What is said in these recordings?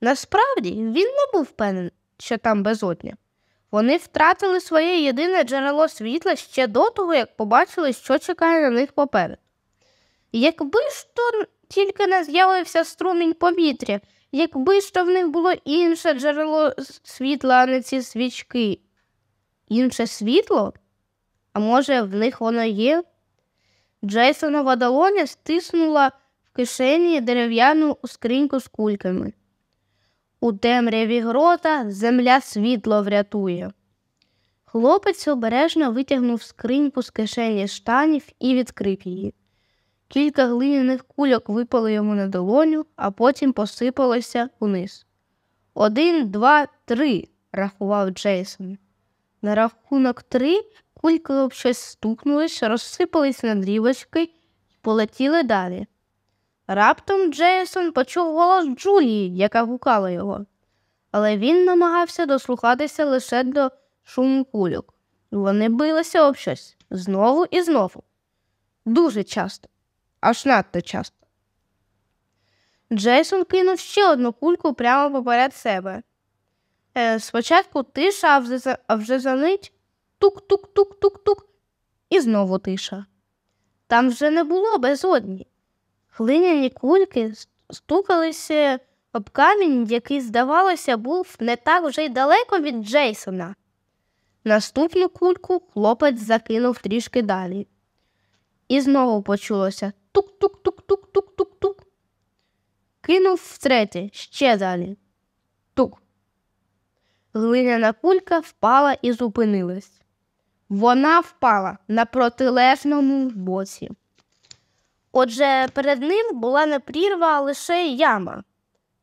Насправді він не був певен, що там безодня. Вони втратили своє єдине джерело світла ще до того, як побачили, що чекає на них поперед. Якби ж то тільки не з'явився струмінь повітря, якби ж то в них було інше джерело світла, а не ці свічки. Інше світло? А може, в них воно є? Джейсонова долоня стиснула в кишені дерев'яну скриньку з кульками. У темряві грота земля світло врятує. Хлопець обережно витягнув скриньку з кишені штанів і відкрив її. Кілька глиняних кульок випали йому на долоню, а потім посипалося униз. Один, два, три, рахував Джейсон. На рахунок три кульки об щось стукнулись, розсипались на дрівочки і полетіли далі. Раптом Джейсон почув голос Джулії, яка гукала його, але він намагався дослухатися лише до шуму кульок. Вони билися об щось знову і знову. Дуже часто, аж надто часто. Джейсон кинув ще одну кульку прямо поперед себе. Е, спочатку тиша, а вже, а вже за мить тук-тук-тук-тук-тук, і знову тиша. Там вже не було безодні. Глиняні кульки стукалися об камінь, який, здавалося, був не так вже й далеко від Джейсона. Наступну кульку хлопець закинув трішки далі. І знову почулося тук-тук-тук-тук-тук-тук-тук. Кинув втретє, ще далі. Тук. Глиняна кулька впала і зупинилась. Вона впала на протилежному боці. Отже, перед ним була не прірва, а лише яма.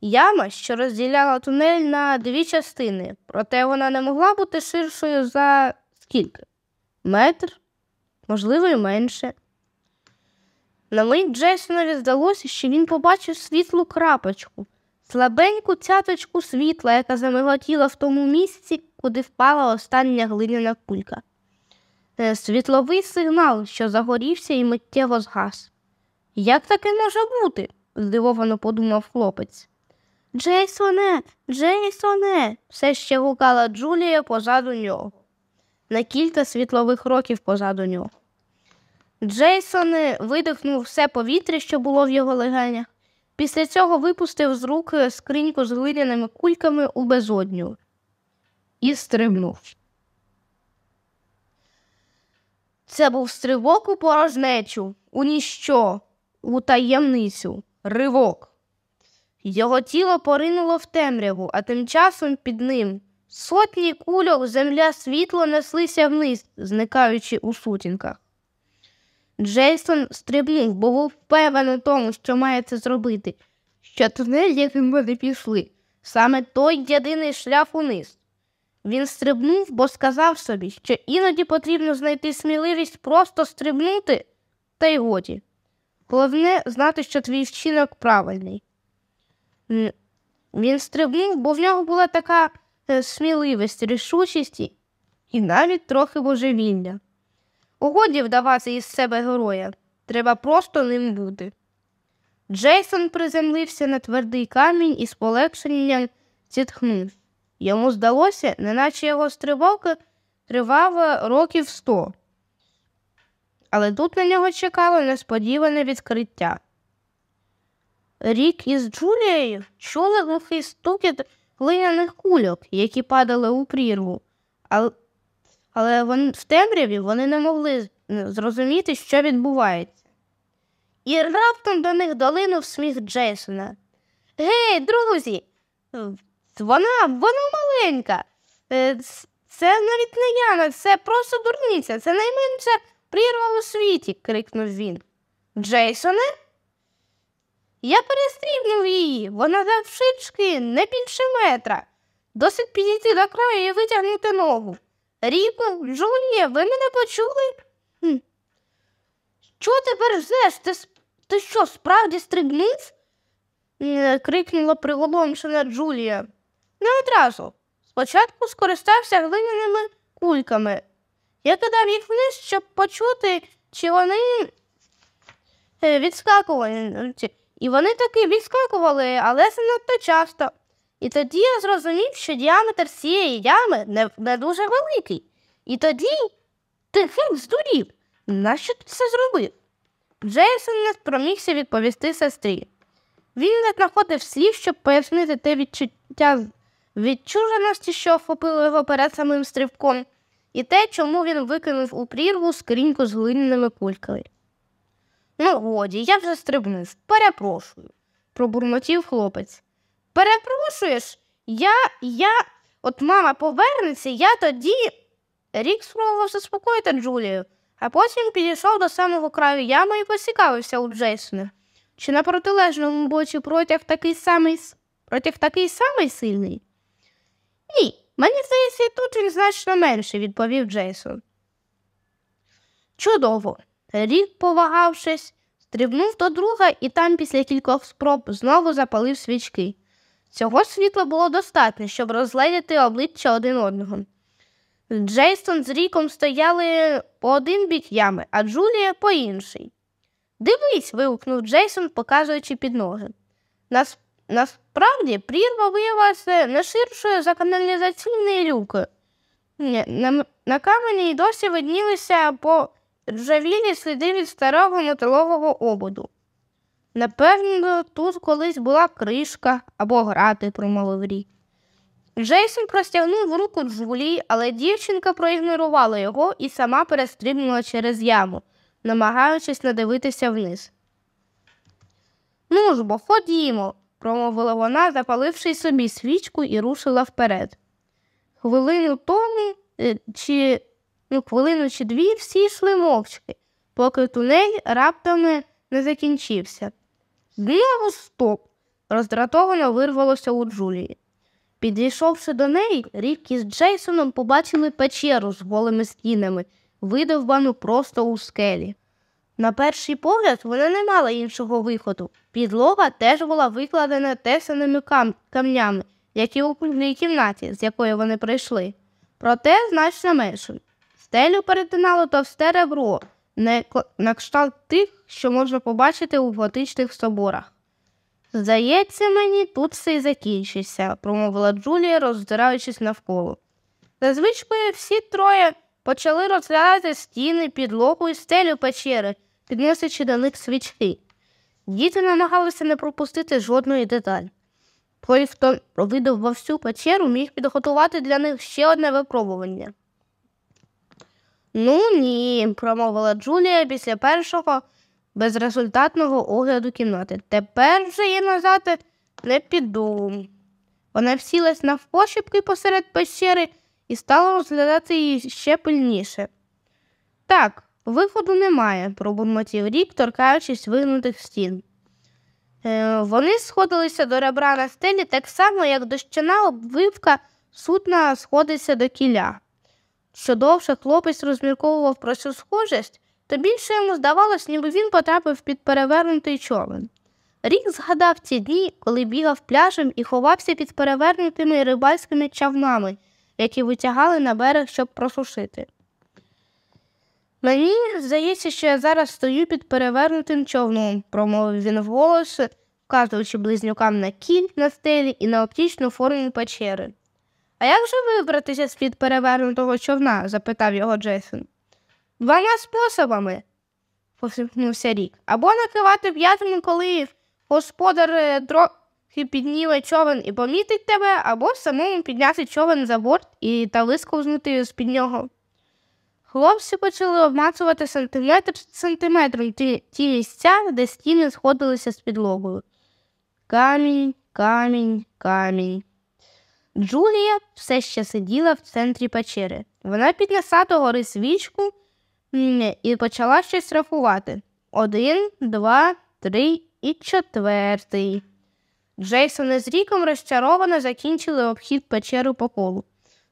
Яма, що розділяла тунель на дві частини, проте вона не могла бути ширшою за скільки? Метр, можливо, і менше. На мить Джейсонові здалося, що він побачив світлу крапочку, слабеньку цяточку світла, яка замиготіла в тому місці, куди впала остання глиняна кулька. Е, світловий сигнал, що загорівся і миттєво згас. Як таке може бути? здивовано подумав хлопець. Джейсоне, Джейсоне, все ще гукала Джулія позаду нього, на кілька світлових років позаду нього. Джейсон видихнув все повітря, що було в його легенях. Після цього випустив з рук скриньку з глиняними кульками у безодню і стрибнув. Це був стрибок у порожнечу, у ніщо, у таємницю, ривок. Його тіло поринуло в темряву, а тим часом під ним сотні кульок земля світло неслися вниз, зникаючи у сутінках. Джейсон стрибнув, бо був впевнений тому, що має це зробити, що тунель, яким вони пішли, саме той єдиний шлях униз. Він стрибнув, бо сказав собі, що іноді потрібно знайти сміливість просто стрибнути, та й годі. Головне знати, що твій вчинок правильний. Він стрибнув, бо в нього була така е, сміливість, рішучість і навіть трохи божевілля. Угоді вдавати із себе героя, треба просто ним бути. Джейсон приземлився на твердий камінь і з полегшенням зітхнув. Йому здалося, неначе його стрибалка тривала років сто. Але тут на нього чекало несподіване відкриття. Рік із Джулією чули глухий стукіт глиняних кульок, які падали у прірву, але, але вони, в темряві вони не могли зрозуміти, що відбувається. І раптом до них долинув сміх Джейсона. Гей, друзі, вона вона маленька. Е, це навіть не Яна, це просто дурниця, це найменша прірва у світі, крикнув він. Джейсоне? Я перестрібнув її, вона завшички не більше метра. Досить підійти до краю і витягнути ногу. Ріко, Джулія, ви мене почули? Хм. Що тепер ждеш? Ти, ти що, справді стрибнув? крикнула приголомшена Джулія. Не одразу. Спочатку скористався глиняними кульками. Я кидав їх вниз, щоб почути, чи вони е, відскакували. І вони таки відскакували, але занадто часто. І тоді я зрозумів, що діаметр цієї ями не, не дуже великий. І тоді ти здурів. Нащо ти це зробив? Джейсон не спромігся відповісти сестрі. Він не знаходив слів, щоб пояснити те відчуття відчуженості, що охопило його перед самим стрибком, і те, чому він викинув у прірву скриньку з глиняними кульками. Ну, годі, я вже стрибнув. Перепрошую, пробурмотів хлопець. Перепрошуєш, я, я, от мама повернеться, я тоді. Рік спробував заспокоїти Джулію, а потім підійшов до самого краю ями і поцікавився у Джейсона. Чи на протилежному боці протяг такий самий протяг такий самий сильний? Ні, мені здається, і тут він значно менший, відповів Джейсон. Чудово. Рік, повагавшись, стрибнув до друга і там після кількох спроб знову запалив свічки. Цього світла було достатньо, щоб розгледіти обличчя один одного. Джейсон з Ріком стояли по один бік ями, а Джулія по інший. Дивись. вигукнув Джейсон, показуючи під ноги. Нас... Насправді прірва виявилася не ширшою за каналізаційною люкою. На, на камені досі виднілися по ржавілі сліди від старого металового ободу. Напевно, тут колись була кришка або грати, промовив рік. Джейсон простягнув руку Джулії, але дівчинка проігнорувала його і сама перестрибнула через яму, намагаючись не дивитися вниз. Ну ж бо, ходімо, промовила вона, запаливши собі свічку і рушила вперед. Хвилину тому е, чи ну, хвилину чи дві всі йшли мовчки, поки тунель раптом не закінчився. Знову стоп! роздратовано вирвалося у Джулії. Підійшовши до неї, Рік із Джейсоном побачили печеру з голими стінами, видовбану просто у скелі. На перший погляд, вона не мала іншого виходу. Підлога теж була викладена тесаними кам камнями, як і у кульній кімнаті, з якої вони прийшли. Проте значно меншим. Стелю перетинало товсте ребро, не на кшталт тих, що можна побачити у готичних соборах. Здається, мені тут все й закінчиться, промовила Джулія, роздираючись навколо. За всі троє почали розглядати стіни, підлогу і стелю печери, підносячи до них свічки. Діти намагалися не пропустити жодної деталь. Той, хто провидав всю печеру, міг підготувати для них ще одне випробування. Ну ні, промовила Джулія після першого безрезультатного огляду кімнати. Тепер вже я назад не піду. Вона всілась навпошіпки посеред пещери і стала розглядати її ще пильніше. Так, виходу немає, пробурмотів рік, торкаючись вигнутих стін. Е, Вони сходилися до ребра на стелі так само, як дощана обвивка судна сходиться до кіля. Що довше хлопець розмірковував про цю схожість, то більше йому здавалось, ніби він потрапив під перевернутий човен. Рік згадав ці дні, коли бігав пляжем і ховався під перевернутими рибальськими човнами, які витягали на берег, щоб просушити. Мені здається, що я зараз стою під перевернутим човном, промовив він вголос, вказуючи близнюкам на кіль на стелі і на оптічну форму печери. А як же вибратися з під перевернутого човна? запитав його Джейсон. Двома способами, посміхнувся рік. Або накривати п'ятами, коли господар е, трохи підніме човен і помітить тебе, або самому підняти човен за борт і та висковзнути з під нього. Хлопці почали обмацувати сантиметр сантиметром ті, ті місця, де стіни сходилися з підлогою. Камінь, камінь, камінь. Джулія все ще сиділа в центрі печери. Вона піднесла до гори свічку і почала щось рахувати. Один, два, три і четвертий. Джейсон із Ріком розчаровано закінчили обхід печеру по колу.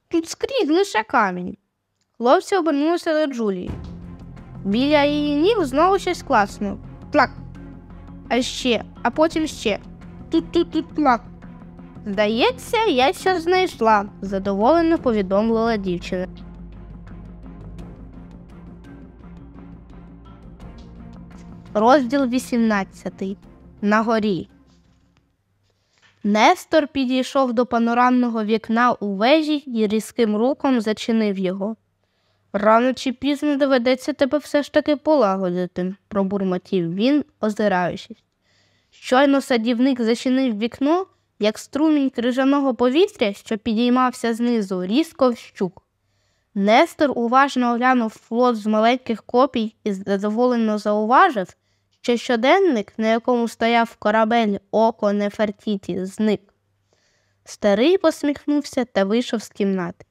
Тут скрізь лише камінь. Хлопці обернулися до Джулії. Біля її ніг знову щось класно. Тлак. А ще, а потім ще. Тут-тут-тут тлак. Здається, я щось знайшла, задоволено повідомила дівчина. Розділ 18. На горі. Нестор підійшов до панорамного вікна у вежі і різким рухом зачинив його. Рано чи пізно доведеться тебе все ж таки полагодити, пробурмотів він, озираючись. Щойно садівник зачинив вікно, як струмінь крижаного повітря, що підіймався знизу, різко вщук. Нестор уважно оглянув флот з маленьких копій і задоволено зауважив, що щоденник, на якому стояв корабель Око Нефертіті, зник. Старий посміхнувся та вийшов з кімнати.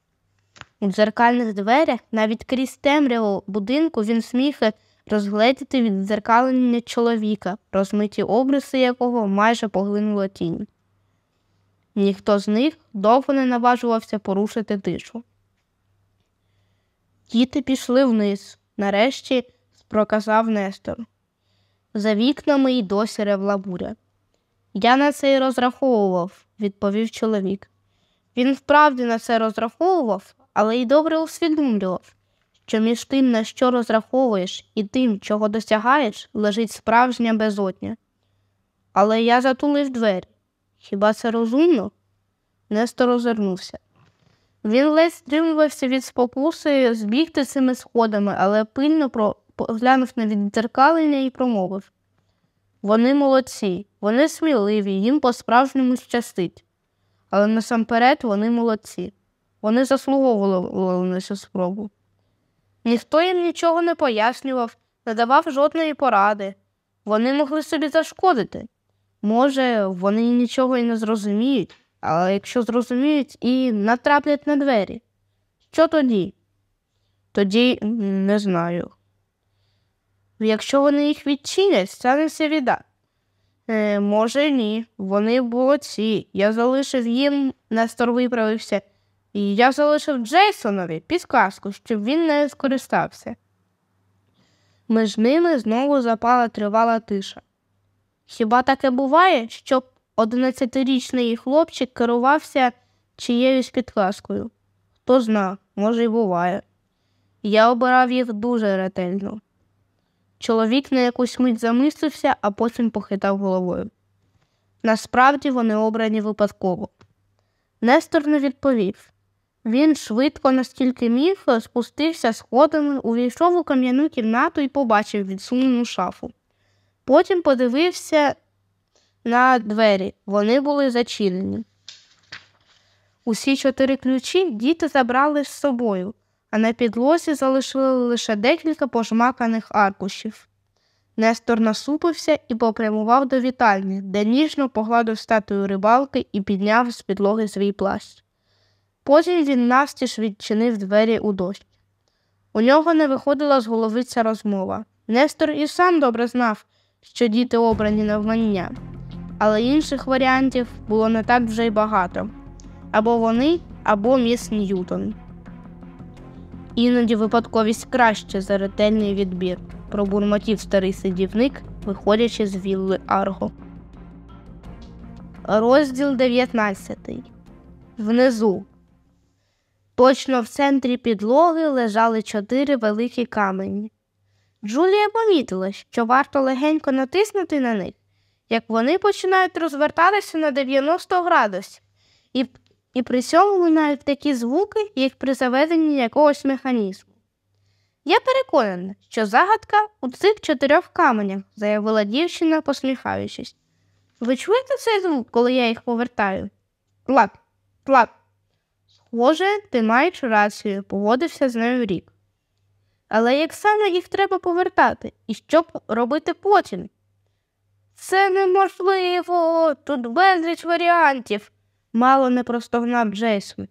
У дзеркальних дверях, навіть крізь темряву будинку, він сміг розгледіти віддзеркалення чоловіка, розмиті обриси якого майже поглинула тінь. Ніхто з них довго не наважувався порушити тишу. Діти пішли вниз, нарешті проказав Нестор. За вікнами й досі ревла буря. Я на це й розраховував, відповів чоловік. Він вправді на це розраховував, але й добре усвідомлював, що між тим, на що розраховуєш, і тим, чого досягаєш, лежить справжня безодня. Але я затулив двері. Хіба це розумно? Нестор озирнувся. Він ледь стримувався від спокуси збігти цими сходами, але пильно поглянув на віддзеркалення і промовив Вони молодці, вони сміливі, їм по-справжньому щастить. Але насамперед вони молодці. Вони заслуговували на цю спробу. Ніхто їм нічого не пояснював, не давав жодної поради. Вони могли собі зашкодити. Може, вони нічого і не зрозуміють, але якщо зрозуміють і натраплять на двері, що тоді? Тоді не знаю. Якщо вони їх відчинять, станеться віда. Е, Може, ні. Вони молодці. Я залишив їм, Нестор виправився, і я залишив Джейсонові підказку, щоб він не скористався. Між ними знову запала тривала тиша. Хіба таке буває, щоб одинадцятирічний хлопчик керувався чиєюсь підказкою? Хто зна, може, й буває. Я обирав їх дуже ретельно. Чоловік на якусь мить замислився, а потім похитав головою. Насправді вони обрані випадково. Нестор не відповів. Він швидко, наскільки міг, спустився сходами, увійшов у кам'яну кімнату і побачив відсунену шафу. Потім подивився на двері, вони були зачинені. Усі чотири ключі діти забрали з собою, а на підлозі залишили лише декілька пожмаканих аркушів. Нестор насупився і попрямував до вітальні, де ніжно погладив статую рибалки і підняв з підлоги свій плащ. Потім він навстіж відчинив двері у дощ. У нього не виходила з голови ця розмова. Нестор і сам добре знав, що діти обрані на вмання, але інших варіантів було не так вже й багато або вони, або міс Ньютон. Іноді випадковість краще за ретельний відбір, пробурмотів старий сидівник, виходячи з вілли Арго. Розділ 19. Внизу. Точно в центрі підлоги лежали чотири великі камені. Джулія помітила, що варто легенько натиснути на них, як вони починають розвертатися на 90 градусів, і і при цьому лунають такі звуки, як при заведенні якогось механізму. Я переконана, що загадка у цих чотирьох каменях, заявила дівчина, посміхаючись. Ви чуєте цей звук, коли я їх повертаю? Клап, клап. Схоже, ти маєш рацію, погодився з нею рік. Але як саме їх треба повертати і що робити потім? Це неможливо, тут безліч варіантів мало не простогнав Джейсон.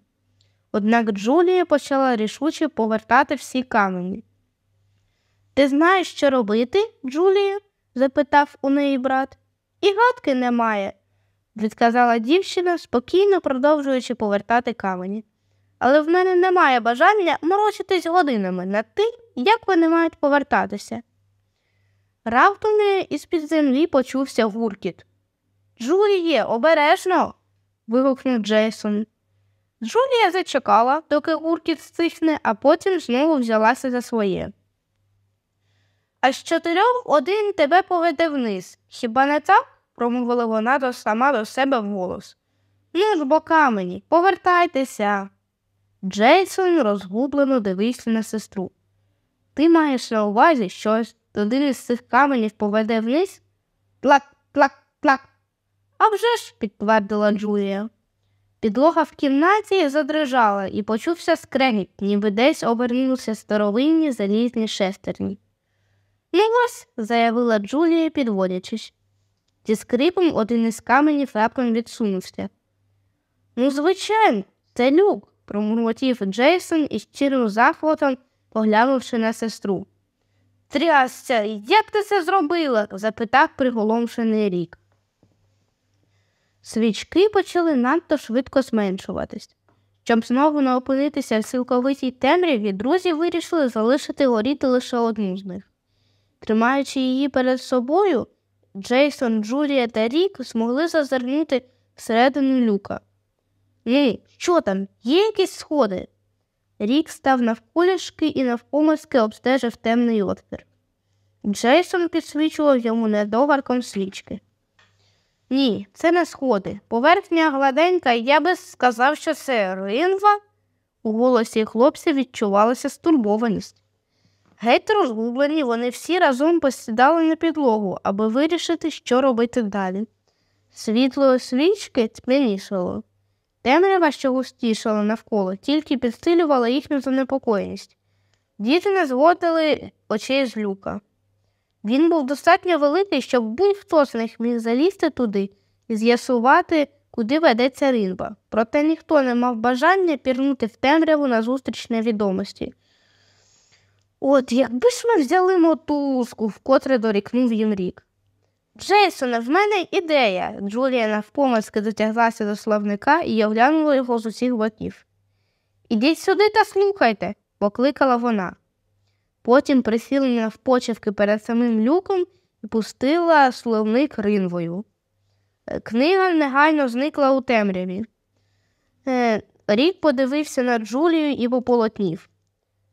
Однак Джулія почала рішуче повертати всі камені. Ти знаєш, що робити, Джулія? запитав у неї брат. І гадки немає, відказала дівчина, спокійно продовжуючи повертати камені. Але в мене немає бажання морочитись годинами над тим, як вони мають повертатися. Раптом із під землі почувся гуркіт. Джуліє, обережно вигукнув Джейсон. Джулія зачекала, доки гуркіт стихне, а потім знову взялася за своє. А з чотирьох один тебе поведе вниз. Хіба не так? промовила вона до сама до себе вголос. Ну ж бо камені, повертайтеся. Джейсон розгублено дивився на сестру. Ти маєш на увазі, що один із цих каменів поведе вниз? Плак, плак, плак. «А вже ж», – підтвердила Джулія. Підлога в кімнаті задрижала і почувся скрегіт, ніби десь обернувся старовинні залізні шестерні. Ну ось, заявила Джулія, підводячись. Зі скрипом один із каменів раптом відсунувся. Ну, звичайно, це люк, промурмотів Джейсон із щирим захватом, поглянувши на сестру. Трясся, як ти це зробила? запитав приголомшений рік. Свічки почали надто швидко зменшуватись. Щоб знову не опинитися в цілковитій темряві, друзі вирішили залишити горіти лише одну з них. Тримаючи її перед собою, Джейсон, Джулія та Рік змогли зазирнути всередину люка. Ей, що там? Є якісь сходи? Рік став навколішки і навпомиски обстежив темний отвір. Джейсон підсвічував йому недоварком свічки. Ні, це не сходи. Поверхня гладенька, я би сказав, що це ринва. У голосі хлопця відчувалася стурбованість. Геть розгублені, вони всі разом посідали на підлогу, аби вирішити, що робити далі. Світло свічки тьмянішало. Темрява, що густішала навколо, тільки підсилювала їхню занепокоєність. Діти не зводили очей з люка. Він був достатньо великий, щоб будь-хто з них міг залізти туди і з'ясувати, куди ведеться ринба. Проте ніхто не мав бажання пірнути в темряву назустріч невідомості. От якби ж ми взяли мотузку, вкотре дорікнув їм рік. Джейсоне, в мене ідея. Джулія навпомацьки дотяглася до словника і оглянула його з усіх боків. Ідіть сюди та слухайте, покликала вона. Потім присіла навпочивки перед самим люком і пустила словник ринвою. Книга негайно зникла у темряві. Е, Рік подивився на Джулію і пополотнів.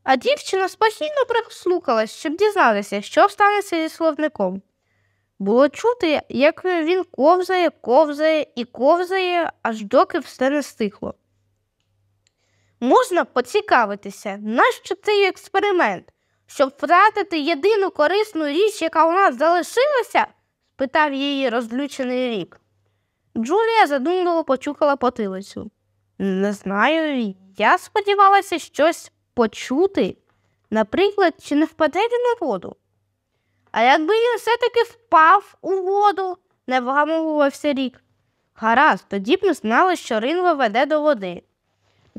А дівчина спокійно прислухалась, щоб дізнатися, що станеться зі словником. Було чути, як він ковзає, ковзає і ковзає, аж доки все не стихло. Можна поцікавитися, нащо цей експеримент? Щоб втратити єдину корисну річ, яка у нас залишилася? спитав її розлючений рік. Джулія задумливо почухала потилицю. Не знаю, я сподівалася щось почути. Наприклад, чи не впаде він у воду? А якби він все-таки впав у воду, не вгамовувався рік. Гаразд, тоді б ми знали, що ринва веде до води.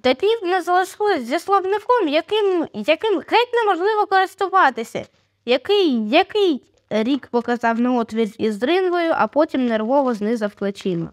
Тоді б не залишилось зі словником, яким яким геть неможливо користуватися, який який рік показав на отвір із ринвою, а потім нервово знизав плечима.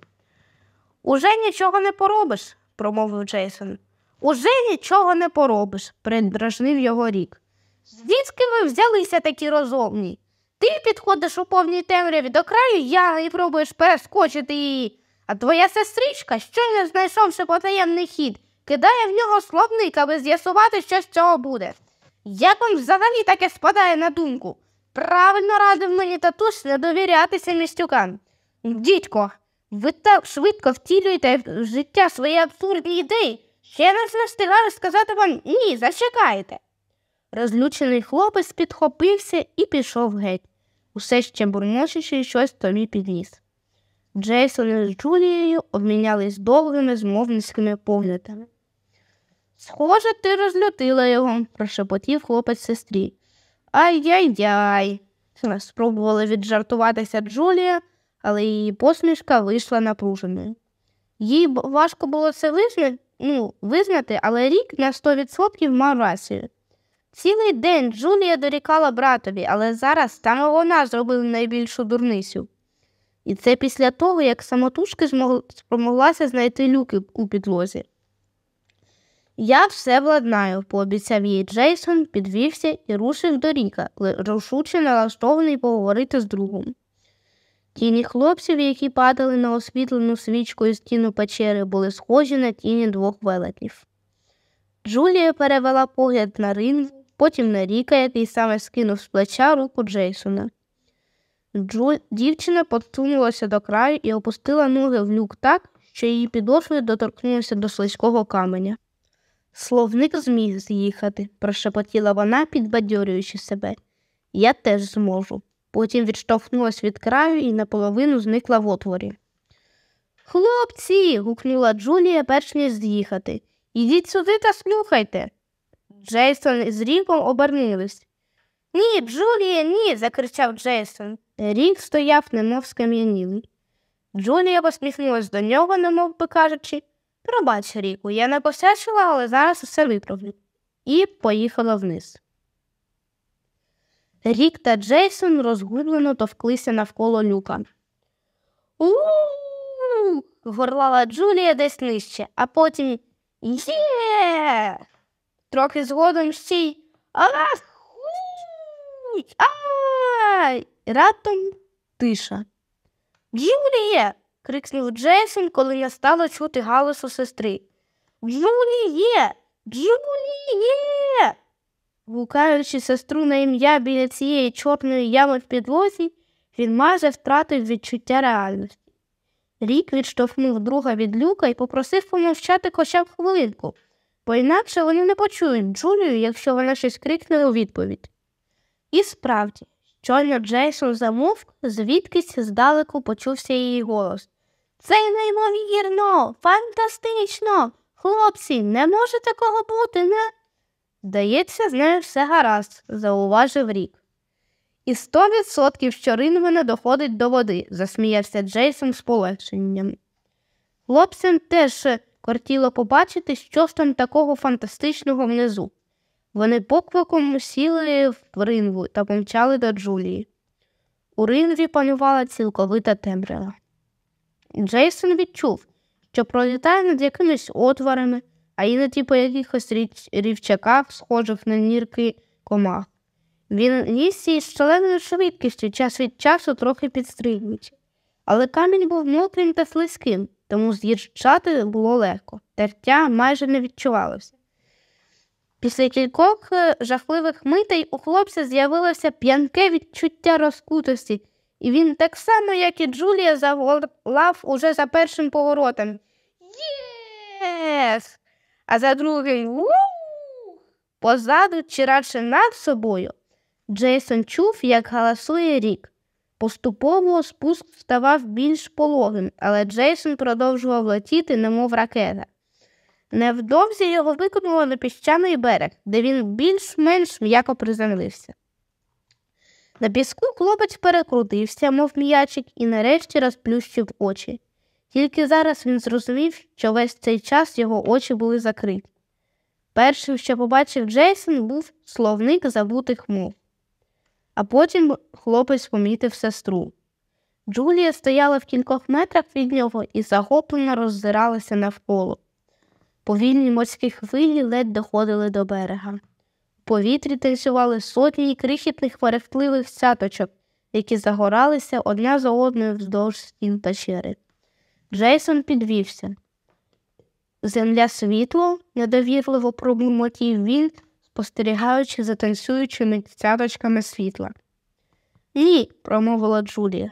Уже нічого не поробиш, промовив Джейсон. Уже нічого не поробиш, придражнив його рік. Звідки ви взялися такі розумні? Ти підходиш у повній темряві до краю я і пробуєш перескочити її, а твоя сестричка, щойно знайшовши потаємний хід, кидає в нього словник, аби з'ясувати, що з цього буде. Як вам взагалі таке спадає на думку? Правильно радив мені татусь не довірятися містюкам. Дідько, ви так швидко втілюєте в життя свої абсурдні ідеї, що я не встигаю сказати вам ні, зачекайте. Розлючений хлопець підхопився і пішов геть, усе ще бурмочучи щось тобі підніс. Джейсон із Джулією обмінялись довгими змовницькими поглядами. Схоже, ти розлютила його, прошепотів хлопець сестрі. Ай-яй-яй. Спробувала віджартуватися Джулія, але її посмішка вийшла напруженою. Їй важко було це визнати, ну, визнати, але рік на 100% мав рацію. Цілий день Джулія дорікала братові, але зараз саме вона зробила найбільшу дурницю. І це після того, як самотужки спромоглася знайти люки у підлозі. Я все владнаю, пообіцяв їй Джейсон, підвівся і рушив до ріка, рушуче налаштований поговорити з другом. Тіні хлопців, які падали на освітлену свічкою стіну печери, були схожі на тіні двох велетнів. Джулія перевела погляд на ринву, потім на Ріка, який саме скинув з плеча руку Джейсона. Джу... Дівчина подсунулася до краю і опустила ноги в люк так, що її підошви доторкнулися до слизького каменя. Словник зміг з'їхати, прошепотіла вона, підбадьорюючи себе. Я теж зможу. Потім відштовхнулась від краю і наполовину зникла в отворі. Хлопці. гукнула Джулія, перш ніж з'їхати. Ідіть сюди та слухайте. Джейсон з Ріком обернились. Ні, Джулія, ні. закричав Джейсон. Рік стояв, немов скам'янілий. Джулія посміхнулась до нього, немов би кажучи, пробач, Ріку, я не посячила, але зараз усе виправлю. І поїхала вниз. Рік та Джейсон розгублено товклися навколо люка. У-у-у! горлала Джулія десь нижче, а потім Є. Трохи згодом й Ахуй! Ай! Раптом тиша. Джуліє. крикнув Джейсон, коли я стала чути галасу сестри. Джуліє! Джуліє! Гукаючи сестру на ім'я біля цієї чорної ями в підлозі, він майже втратив відчуття реальності. Рік відштовхнув друга від люка і попросив помовчати хоча б хвилинку, бо інакше вони не почують Джулію, якщо вона щось крикне у відповідь. І справді, щойно Джейсон замовк, звідкись здалеку почувся її голос. Це неймовірно, фантастично. Хлопці, не може такого бути, не? Здається, з нею все гаразд, зауважив рік. І сто відсотків що Ринвена доходить до води, засміявся Джейсон з полегшенням. Хлопцям теж кортіло побачити, що ж там такого фантастичного внизу. Вони покликом сіли в ринву та помчали до Джулії. У ринві панувала цілковита темрява. Джейсон відчув, що пролітає над якимись отворами, а іноді по якихось рівчаках, схожих на нірки комах. Він ніс із шаленою швидкістю час від часу трохи підстригуючи. Але камінь був мокрим та слизьким, тому з'їжджати було легко, тертя майже не відчувалося. Після кількох е, жахливих митей у хлопця з'явилося п'янке відчуття розкутості, і він так само, як і Джулія, заволав уже за першим поворотом. Yes! А за другим позаду чи радше над собою. Джейсон чув, як галасує Рік. Поступово спуск ставав більш пологим, але Джейсон продовжував летіти, немов ракета. Невдовзі його викинуло на піщаний берег, де він більш-менш м'яко приземлився. На піску хлопець перекрутився, мов м'ячик, і нарешті розплющив очі. Тільки зараз він зрозумів, що весь цей час його очі були закриті. Першим, що побачив Джейсон, був словник забутих мов. А потім хлопець помітив сестру. Джулія стояла в кількох метрах від нього і захоплено роззиралася навколо. Повільні морські хвилі ледь доходили до берега. В повітрі танцювали сотні крихітних мерехтливих сяточок, які загоралися одна за одною вздовж стін печери. Джейсон підвівся. Земля світло, недовірливо пробурмотів він, спостерігаючи за танцюючими цяточками світла. Ні, промовила Джулія.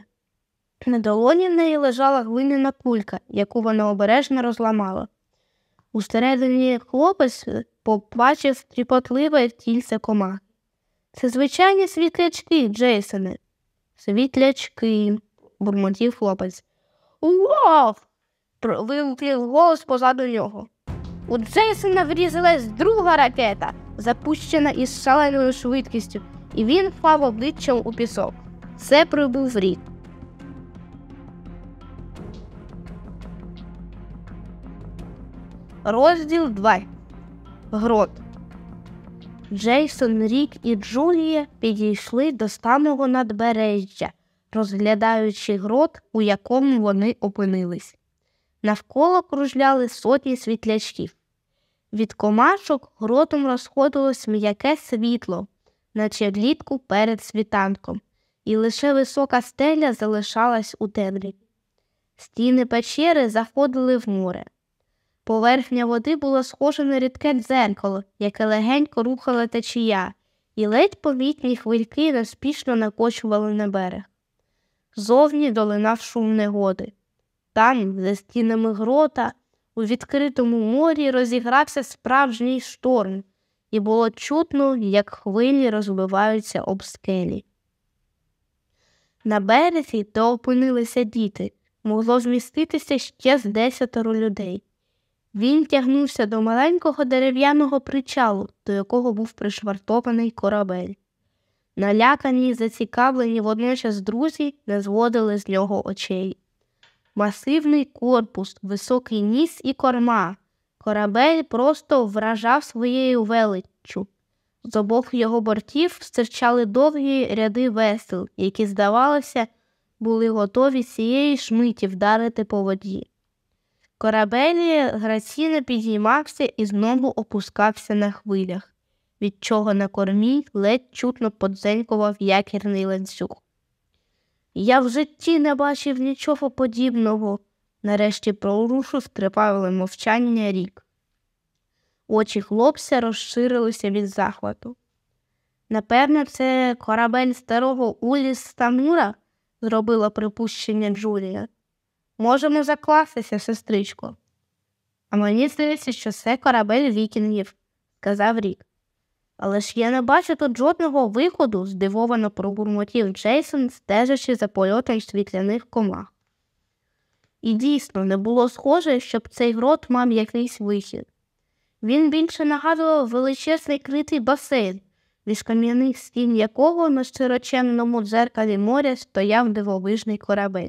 На долоні в неї лежала глиняна кулька, яку вона обережно розламала. Усередині хлопець побачив тріпотливе тільце комахи. Це звичайні світлячки, Джейсоне. Світлячки, бурмотів хлопець. Уов! вимкнув голос позаду нього. У Джейсона врізалась друга ракета, запущена із шаленою швидкістю, і він впав обличчям у пісок. Це прибув рік. Розділ 2. Грот. Джейсон, Рік і Джулія підійшли до самого надбережжя, розглядаючи грот, у якому вони опинились. Навколо кружляли сотні світлячків. Від комашок гротом розходилось м'яке світло, наче влітку перед світанком, і лише висока стеля залишалась у темряві. Стіни печери заходили в море. Поверхня води була схожа на рідке дзеркало, яке легенько рухала течія, і ледь помітні хвильки неспішно накочували на берег. Зовні долинав шум негоди. Там, за стінами грота, у відкритому морі розігрався справжній шторм, і було чутно, як хвилі розбиваються об скелі. На березі, де опинилися діти, могло зміститися ще з десятеро людей. Він тягнувся до маленького дерев'яного причалу, до якого був пришвартований корабель. Налякані й зацікавлені водночас друзі не зводили з нього очей. Масивний корпус, високий ніс і корма. Корабель просто вражав своєю величчю. З обох його бортів стирчали довгі ряди весел, які, здавалося, були готові цієї шмиті вдарити по воді. Корабель граційно підіймався і знову опускався на хвилях, від чого на кормі ледь чутно подзенькував якірний ланцюг. Я в житті не бачив нічого подібного, нарешті прорушив тривале мовчання рік. Очі хлопця розширилися від захвату. Напевне, це корабель старого Уліс Стамура, зробила припущення Джулія. Можемо закластися, сестричко. А мені здається, що це корабель вікінгів, сказав Рік. Але ж я не бачу тут жодного виходу, здивовано пробурмотів Джейсон, стежачи за польотом світляних комах. І дійсно не було схоже, щоб цей грот мав якийсь вихід. Він більше нагадував величезний критий басейн, між кам'яних стін якого на широченному дзеркалі моря стояв дивовижний корабель.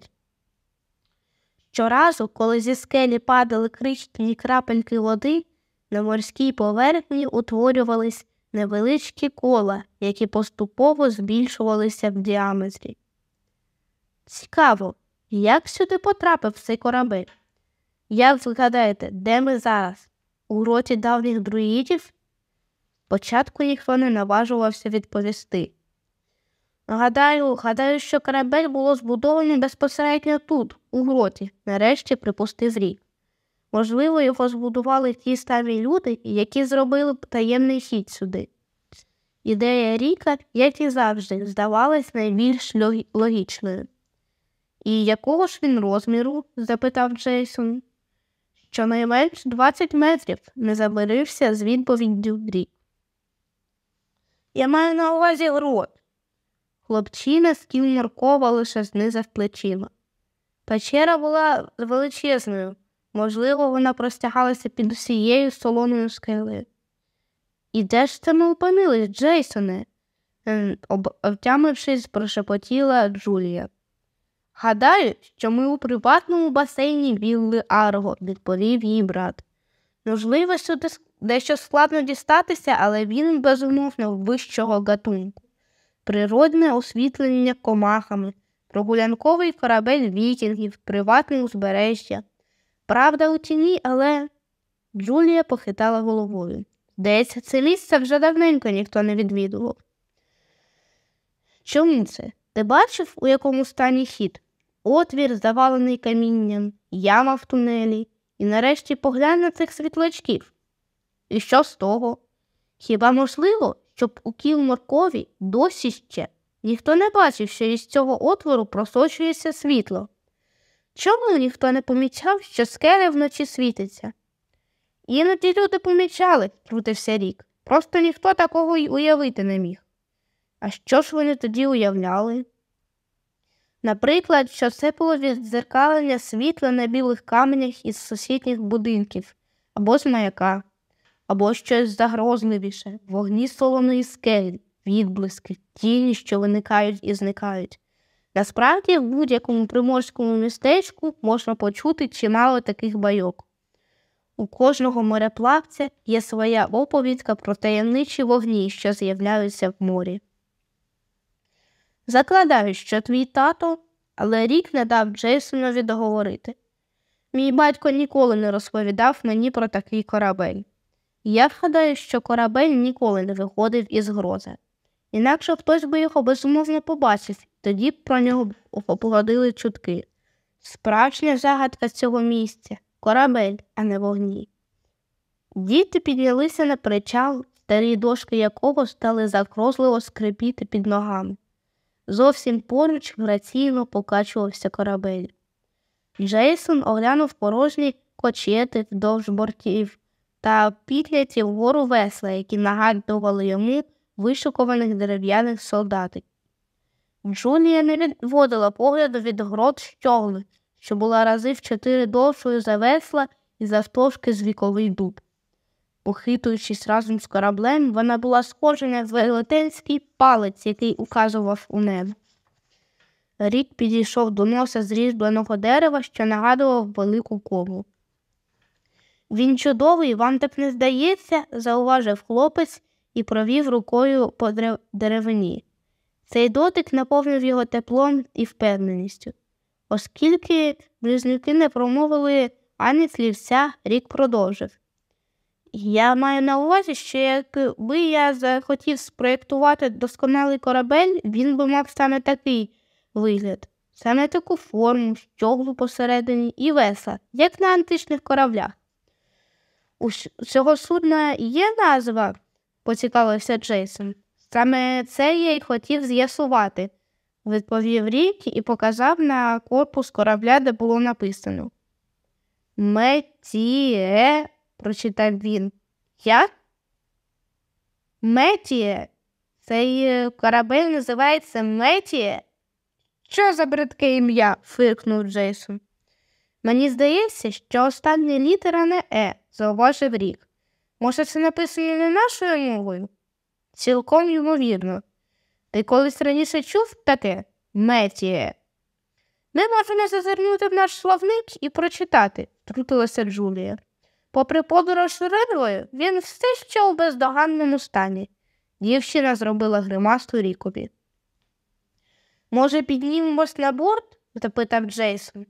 Щоразу, коли зі скелі падали крихітні крапельки води, на морській поверхні утворювались невеличкі кола, які поступово збільшувалися в діаметрі. Цікаво, як сюди потрапив цей корабель? Як згадаєте, де ми зараз? У роті давніх друїдів? Спочатку ніхто не наважувався відповісти. Гадаю, гадаю, що корабель було збудовано безпосередньо тут, у гроті, нарешті припустив рік. Можливо, його збудували ті самі люди, які зробили таємний хід сюди. Ідея Ріка, як і завжди, здавалась найбільш логічною. І якого ж він розміру? запитав Джейсон. Щонайменш 20 метрів не замирився з відповіддю Рік. Я маю на увазі грот. Хлопчина скіл моркова лише знизав плечима. Печера була величезною, можливо, вона простягалася під усією солоною скелею. І де ж це ми опинились, Джейсоне? Ем, Обтямившись, прошепотіла Джулія. Гадаю, що ми у приватному басейні Вілли Арго, відповів їй брат. Можливо, сюди дещо складно дістатися, але він безумовно вищого гатунку. Природне освітлення комахами, прогулянковий корабель вікінгів, приватне узбережжя. Правда, у тіні, але Джулія похитала головою. Здається, це місце вже давненько ніхто не відвідував. Чому це? Ти бачив, у якому стані хід? Отвір, завалений камінням, яма в тунелі, і нарешті поглянь на цих світлячків. І що з того? Хіба можливо, щоб у кіл моркові досі ще ніхто не бачив, що із цього отвору просочується світло? Чому ніхто не помічав, що скеля вночі світиться? Іноді люди помічали, крутився рік. Просто ніхто такого й уявити не міг. А що ж вони тоді уявляли? Наприклад, що це було віддзеркалення світла на білих каменях із сусідніх будинків або з маяка, або щось загрозливіше, вогні солоної скелі, відблиски, тіні, що виникають і зникають. Насправді, в будь-якому приморському містечку можна почути чимало таких байок. У кожного мореплавця є своя оповідка про таємничі вогні, що з'являються в морі. Закладаю, що твій тато, але рік не дав Джейсонові договорити. Мій батько ніколи не розповідав мені про такий корабель. Я вгадаю, що корабель ніколи не виходив із грози. Інакше хтось би його безумовно побачив, тоді про нього поплодили чутки. Справжня загадка цього місця корабель, а не вогні. Діти піднялися на причал, старі дошки якого стали закрозливо скрипіти під ногами. Зовсім поруч граційно покачувався корабель. Джейсон оглянув порожні кочети вдовж бортів та підняті вгору весла, які нагадували йому вишукуваних дерев'яних солдатів. Джулія не відводила погляду від грот щогли, що була рази в чотири довшою за весла і завтовшки з віковий дуб. Похитуючись разом з кораблем, вона була схожа на велетенський палець, який указував у небо. Рік підійшов до носа зрізбленого дерева, що нагадував велику кову. Він чудовий, вам так не здається, зауважив хлопець і провів рукою по деревині. Цей дотик наповнив його теплом і впевненістю. Оскільки близнюки не промовили ані слівця, рік продовжив. Я маю на увазі, що якби я захотів спроєктувати досконалий корабель, він би мав саме такий вигляд, саме таку форму, щоглу посередині і веса, як на античних кораблях. У цього судна є назва, поцікавився Джейсон. Саме це я й хотів з'ясувати, відповів Рік і показав на корпус корабля, де було написано. Метіє, прочитав він. Як? Метіє. Цей корабель називається Метіє. Що за бридке ім'я? фиркнув Джейсон. Мені здається, що остання літера не Е, зауважив рік. Може, це написано не нашою мовою? Цілком ймовірно. Ти колись раніше чув таке метіє. Ми можемо зазирнути в наш словник і прочитати, втрутилася Джулія. Попри подорож рибою, він все ще у бездоганному стані. Дівчина зробила гримасту рікові. Може, піднімемось на борт? запитав Джейсон.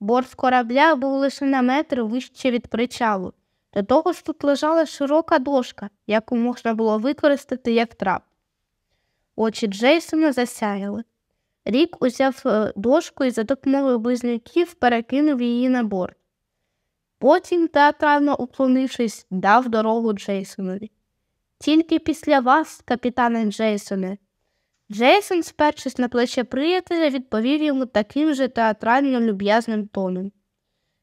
Борт корабля був лише на метр вище від причалу. До того ж тут лежала широка дошка, яку можна було використати як трап. Очі Джейсона засяяли. Рік узяв е, дошку і за допомогою близнюків перекинув її на борт. Потім, театрально уклонившись, дав дорогу Джейсонові. Тільки після вас, капітане Джейсоне. Джейсон, спершись на плече приятеля, відповів йому таким же театрально люб'язним тоном.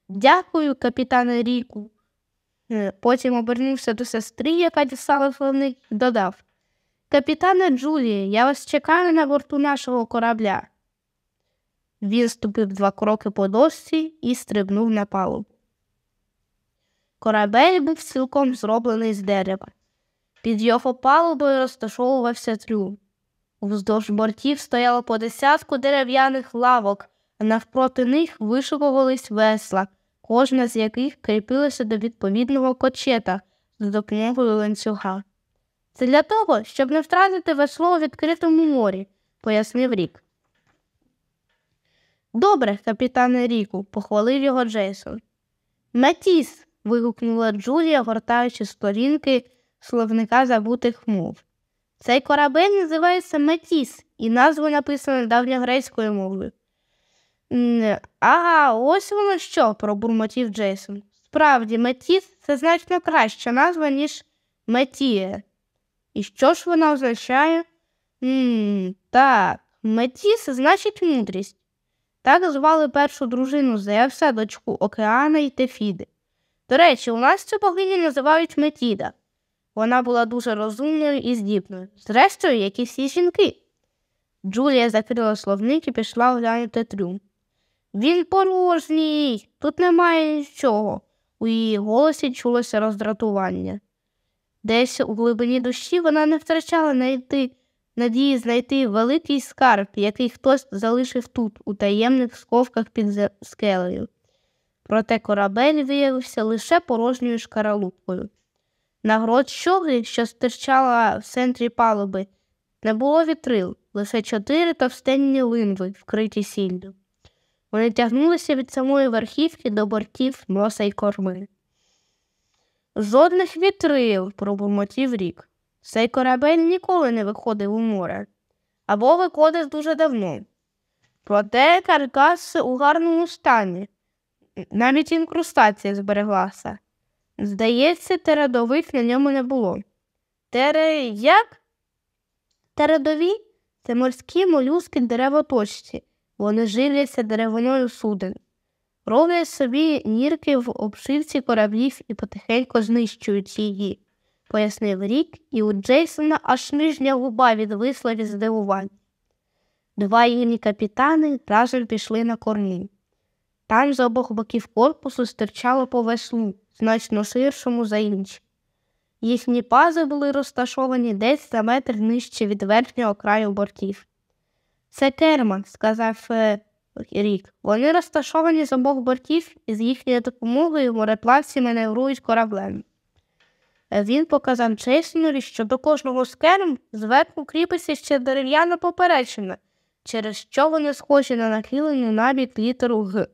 Дякую, капітане Ріку. Е, потім обернувся до сестри, яка дістала словник, додав Капітане Джулії, я вас чекаю на борту нашого корабля. Він ступив два кроки по дошці і стрибнув на палубу. Корабель був цілком зроблений з дерева. Під його палубою розташовувався трюм. Вздовж бортів стояло по десятку дерев'яних лавок, а навпроти них вишукувались весла кожна з яких кріпилася до відповідного кочета з допомогою ланцюга. Це для того, щоб не втратити весло у відкритому морі, пояснив Рік. Добре, капітане Ріку, похвалив його Джейсон. Метіс. вигукнула Джулія, гортаючи сторінки словника забутих мов. Цей корабель називається Метіс, і назву написано давньогрецькою мовою. Ага, ось воно що, пробурмотів Джейсон. Справді, метіс це значно краща назва, ніж метіє. І що ж вона означає? Ммм, Так, метіс значить мудрість. Так звали першу дружину Зевса, дочку Океана і Тефіди. До речі, у нас цю богиню називають Метіда. Вона була дуже розумною і здібною. Зрештою, як і всі жінки. Джулія закрила словник і пішла оглянути трюм. Він порожній, тут немає нічого. У її голосі чулося роздратування. Десь у глибині душі вона не втрачала знайти, надії знайти великий скарб, який хтось залишив тут, у таємних сковках під скелею. Проте корабель виявився лише порожньою шкаралупкою. На грот щоглі, що стирчала в центрі палуби, не було вітрил, лише чотири товстенні линви, вкриті сіллю. Вони тягнулися від самої верхівки до бортів носа й корми. Жодних вітрил, пробурмотів рік. Цей корабель ніколи не виходив у море або виходив дуже давно. Проте каркас у гарному стані, навіть інкрустація збереглася. Здається, тередових на ньому не було. Тере як? Тередові Це морські молюски деревоточці. Вони живляться деревиною суден. Роблять собі нірки в обшивці кораблів і потихеньку знищують її, пояснив рік, і у Джейсона аж нижня губа відвисла від здивувань. Два їхні капітани разом пішли на корму. Там з обох боків корпусу стирчало по веслу, значно ширшому за інші. Їхні пази були розташовані десь за метр нижче від верхнього краю бортів. Це керман, сказав е, рік. Вони розташовані з обох бортів і з їхньою допомогою мореплавці маневрують кораблем. Е, Він показав Джейсонові, що до кожного з керм зверху кріпиться ще дерев'яна поперечина, через що вони схожі на нахилену набік літеру Г.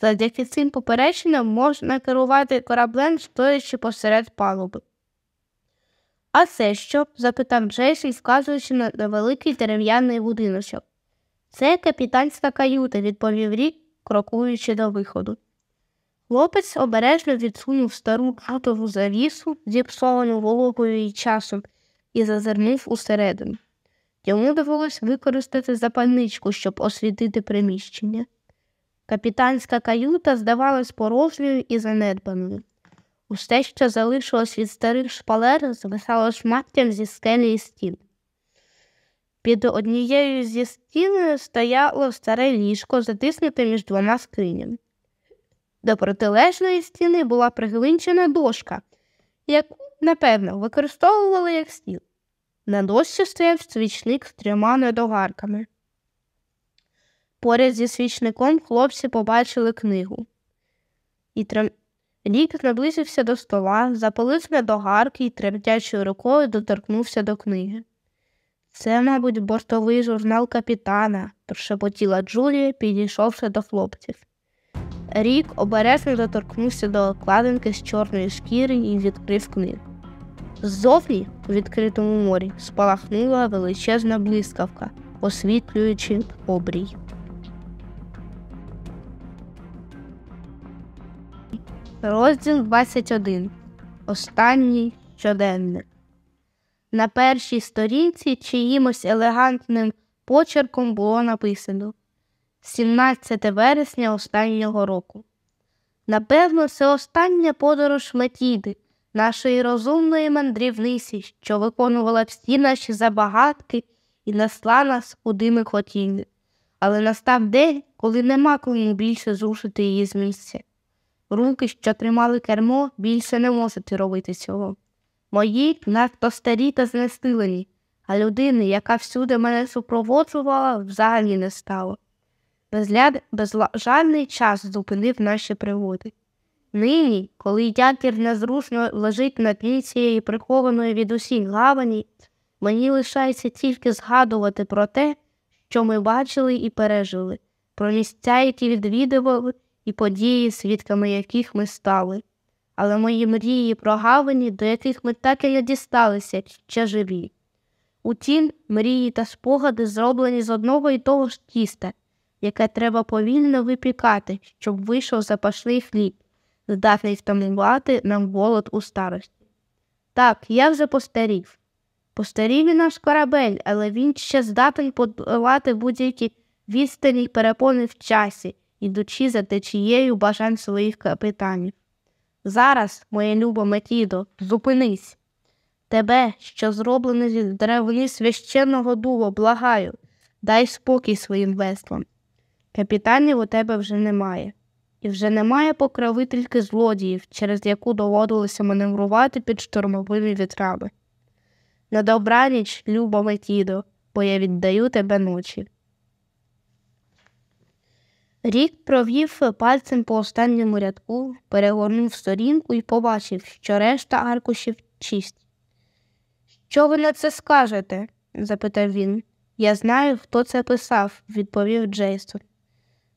Завдяки цим поперечинам можна керувати кораблем, стоячи посеред палуби. А це що? запитав Джейсон, вказуючи на невеликий дерев'яний будиночок. Це капітанська каюта, відповів рік, крокуючи до виходу. Хлопець обережно відсунув стару кутову завісу, зіпсовану вологою і часом, і зазирнув усередину. Йому довелось використати запальничку, щоб освітити приміщення. Капітанська каюта здавалась порожньою і занедбаною. Усе, що залишилось від старих шпалер, звисало шматтям зі скелі і стін. Під однією зі стін стояло старе ліжко, затиснуте між двома скринями. До протилежної стіни була пригвинчена дошка, яку, напевно, використовували як стіл. На дошці стояв свічник з трьома недогарками. Поряд зі свічником хлопці побачили книгу. І. Рік наблизився до стола, запалив недогарки і тремтячою рукою доторкнувся до книги. Це, мабуть, бортовий журнал капітана, прошепотіла Джулія, підійшовши до хлопців. Рік обережно доторкнувся до окладинки з чорної шкіри і відкрив книгу. Ззовні, у відкритому морі, спалахнула величезна блискавка, освітлюючи обрій. Розділ 21. Останній щоденник. На першій сторінці чиїмось елегантним почерком було написано 17 вересня останнього року. Напевно, це остання подорож Метіди, нашої розумної мандрівниці, що виконувала всі наші забагатки і несла нас худими хотіння. Але настав день, коли нема кому більше зрушити її з місця. Руки, що тримали кермо, більше не можуть робити цього. Мої надто старі та знестилені, а людини, яка всюди мене супроводжувала, взагалі не стало. Безляд... Безжальний час зупинив наші пригоди. Нині, коли якір незручно лежить на дні цієї прихованої від усіх гавані, мені лишається тільки згадувати про те, що ми бачили і пережили, про місця, які відвідували, і події, свідками яких ми стали. Але мої мрії про гавані, до яких ми так і не дісталися, ще живі. Утім, мрії та спогади зроблені з одного і того ж тіста, яке треба повільно випікати, щоб вийшов запашний хліб, здатний втамувати нам голод у старості. Так, я вже постарів. Постарів і наш корабель, але він ще здатен подолати будь-які відстані перепони в часі, ідучи за течією бажань своїх капітанів. Зараз, моє любо Метідо, зупинись. Тебе, що зроблений зі деревини священного дуба, благаю, дай спокій своїм веслам. Капітанів у тебе вже немає, і вже немає покровительки злодіїв, через яку доводилося маневрувати під штормовими вітрами. На добраніч, любо Метідо, бо я віддаю тебе ночі. Рік провів пальцем по останньому рядку, перегорнув сторінку і побачив, що решта аркушів чисті. Що ви на це скажете? запитав він. Я знаю, хто це писав, відповів Джейсон.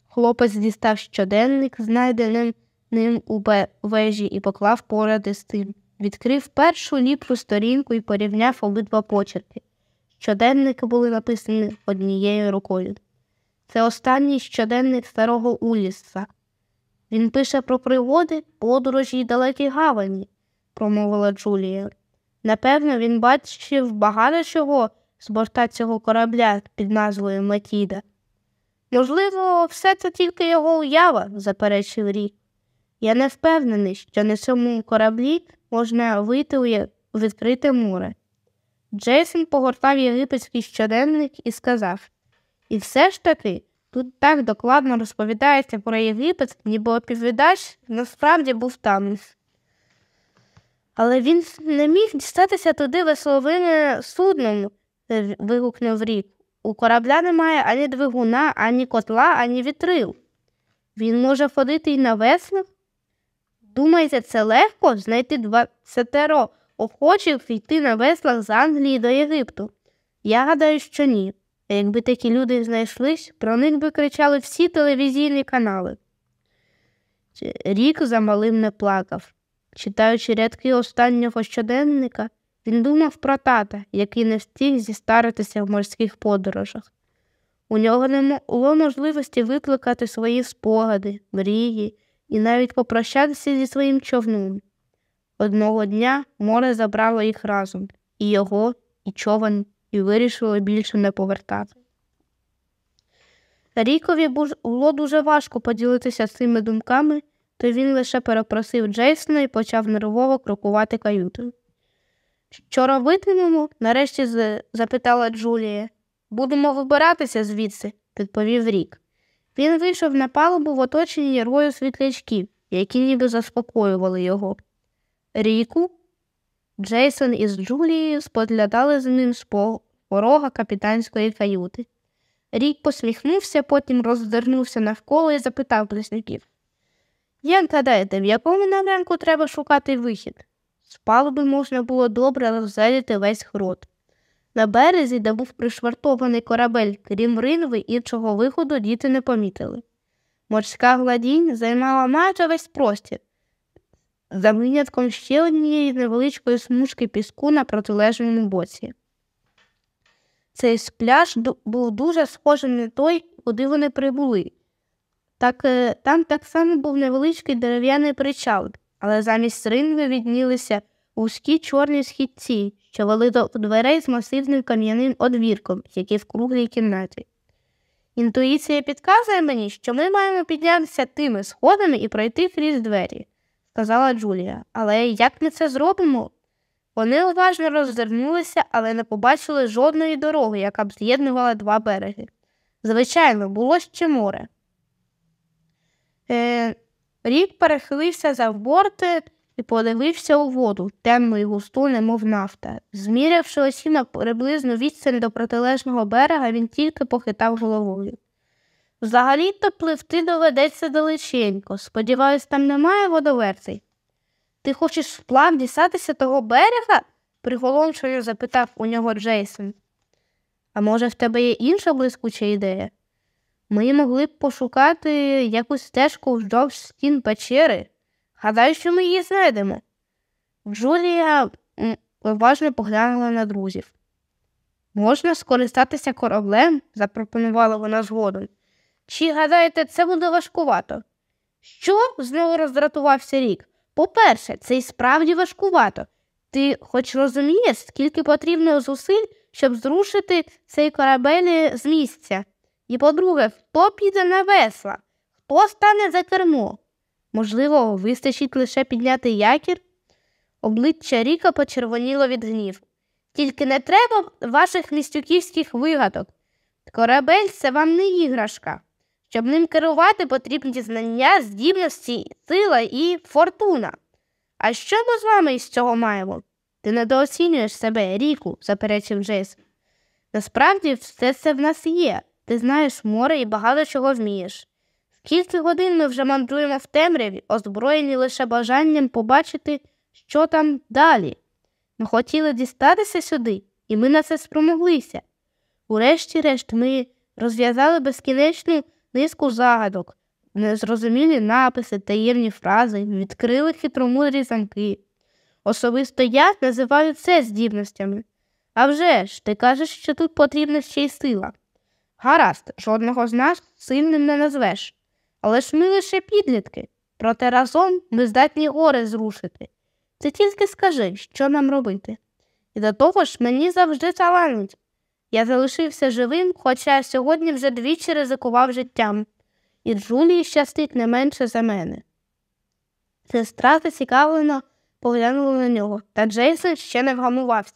Хлопець дістав щоденник, знайденим ним у вежі, і поклав поряд із тим. Відкрив першу ліпшу сторінку і порівняв обидва почерки. Щоденники були написані однією рукою. Це останній щоденник старого Уліса. Він пише про пригоди, подорожі й далекі гавані, промовила Джулія. Напевно, він бачив багато чого з борта цього корабля під назвою Матіда. Можливо, все це тільки його уява, заперечив Рік. Я не впевнений, що на цьому кораблі можна вийти у відкрите море. Джейсон погортав єгипетський щоденник і сказав І все ж таки, тут так докладно розповідається про Єгипет, ніби оповідач насправді був там. Але він не міг дістатися туди веселовими судном, вигукнув рік. У корабля немає ані двигуна, ані котла, ані вітрил. Він може ходити й на веслах? Думаєте, це легко знайти двадцятеро охочих йти на веслах з Англії до Єгипту? Я гадаю, що ні. А якби такі люди знайшлись, про них би кричали всі телевізійні канали. Рік за малим не плакав. Читаючи рядки останнього щоденника, він думав про тата, який не встиг зістаритися в морських подорожах. У нього не було можливості викликати свої спогади, мрії і навіть попрощатися зі своїм човном. Одного дня море забрало їх разом, і його, і човен, і вирішило більше не повертати. Рікові було дуже важко поділитися цими думками, то він лише перепросив Джейсона і почав нервово крокувати каютою. Що робитимемо? нарешті запитала Джулія. Будемо вибиратися звідси, відповів Рік. Він вийшов на палубу в оточенні рою світлячків, які ніби заспокоювали його. Ріку, Джейсон із Джулією споглядали за ним з порога капітанської каюти. Рік посміхнувся, потім роздернувся навколо і запитав близнюків. Як гадаєте, в якому напрямку треба шукати вихід? З палуби можна було добре розглядіти весь хрот. На березі, де був пришвартований корабель, крім ринви, іншого виходу діти не помітили. Морська гладінь займала майже весь простір, за винятком ще однієї невеличкої смужки піску на протилежному боці. Цей пляж був дуже схожий на той, куди вони прибули. Так, е, Там так само був невеличкий дерев'яний причал, але замість ринви віднілися вузькі чорні східці, що вели до дверей з масивним кам'яним одвірком, який в круглій кімнаті. Інтуїція підказує мені, що ми маємо піднятися тими сходами і пройти крізь двері, сказала Джулія. Але як ми це зробимо? Вони уважно роззирнулися, але не побачили жодної дороги, яка б з'єднувала два береги. Звичайно, було ще море. Е, Рік перехилився за борти і подивився у воду, темну і густу, немов нафта. Змірявши осіна приблизно відстань до протилежного берега, він тільки похитав головою. Взагалі то пливти доведеться далеченько. Сподіваюсь, там немає водоверцей. Ти хочеш вплав дістатися того берега? приголомшою запитав у нього Джейсон. А може, в тебе є інша блискуча ідея? Ми могли б пошукати якусь стежку вздовж стін печери. Гадаю, що ми її знайдемо. Джулія уважно поглянула на друзів. Можна скористатися кораблем, запропонувала вона згодом. Чи гадаєте, це буде важкувато? Що? знову роздратувався рік. По-перше, це й справді важкувато. Ти хоч розумієш, скільки потрібно зусиль, щоб зрушити цей корабель з місця? І по-друге, хто піде на весла? Хто стане за кермо? Можливо, вистачить лише підняти якір? Обличчя Ріка почервоніло від гнів. Тільки не треба ваших містюківських вигадок. Корабель це вам не іграшка. Щоб ним керувати, потрібні знання, здібності, сила і фортуна. А що ми з вами із цього маємо? Ти недооцінюєш себе, Ріку, заперечив Джейс. Насправді, все це в нас є. Ти знаєш море і багато чого вмієш. Скільки годин ми вже мандруємо в темряві, озброєні лише бажанням побачити, що там далі. Ми хотіли дістатися сюди, і ми на це спромоглися. Урешті-решт, ми розв'язали безкінечну низку загадок, незрозумілі написи, таємні фрази, відкрили хитромудрі замки. Особисто я називаю це здібностями. А вже ж, ти кажеш, що тут потрібна ще й сила. Гаразд, жодного з нас сильним не назвеш. Але ж ми лише підлітки, проте разом ми здатні гори зрушити. Ти тільки скажи, що нам робити. І до того ж мені завжди таланить. Я залишився живим, хоча сьогодні вже двічі ризикував життям, і Джулії щастить не менше за мене. Сестра зацікавлено поглянула на нього, та Джейсон ще не вгамувався.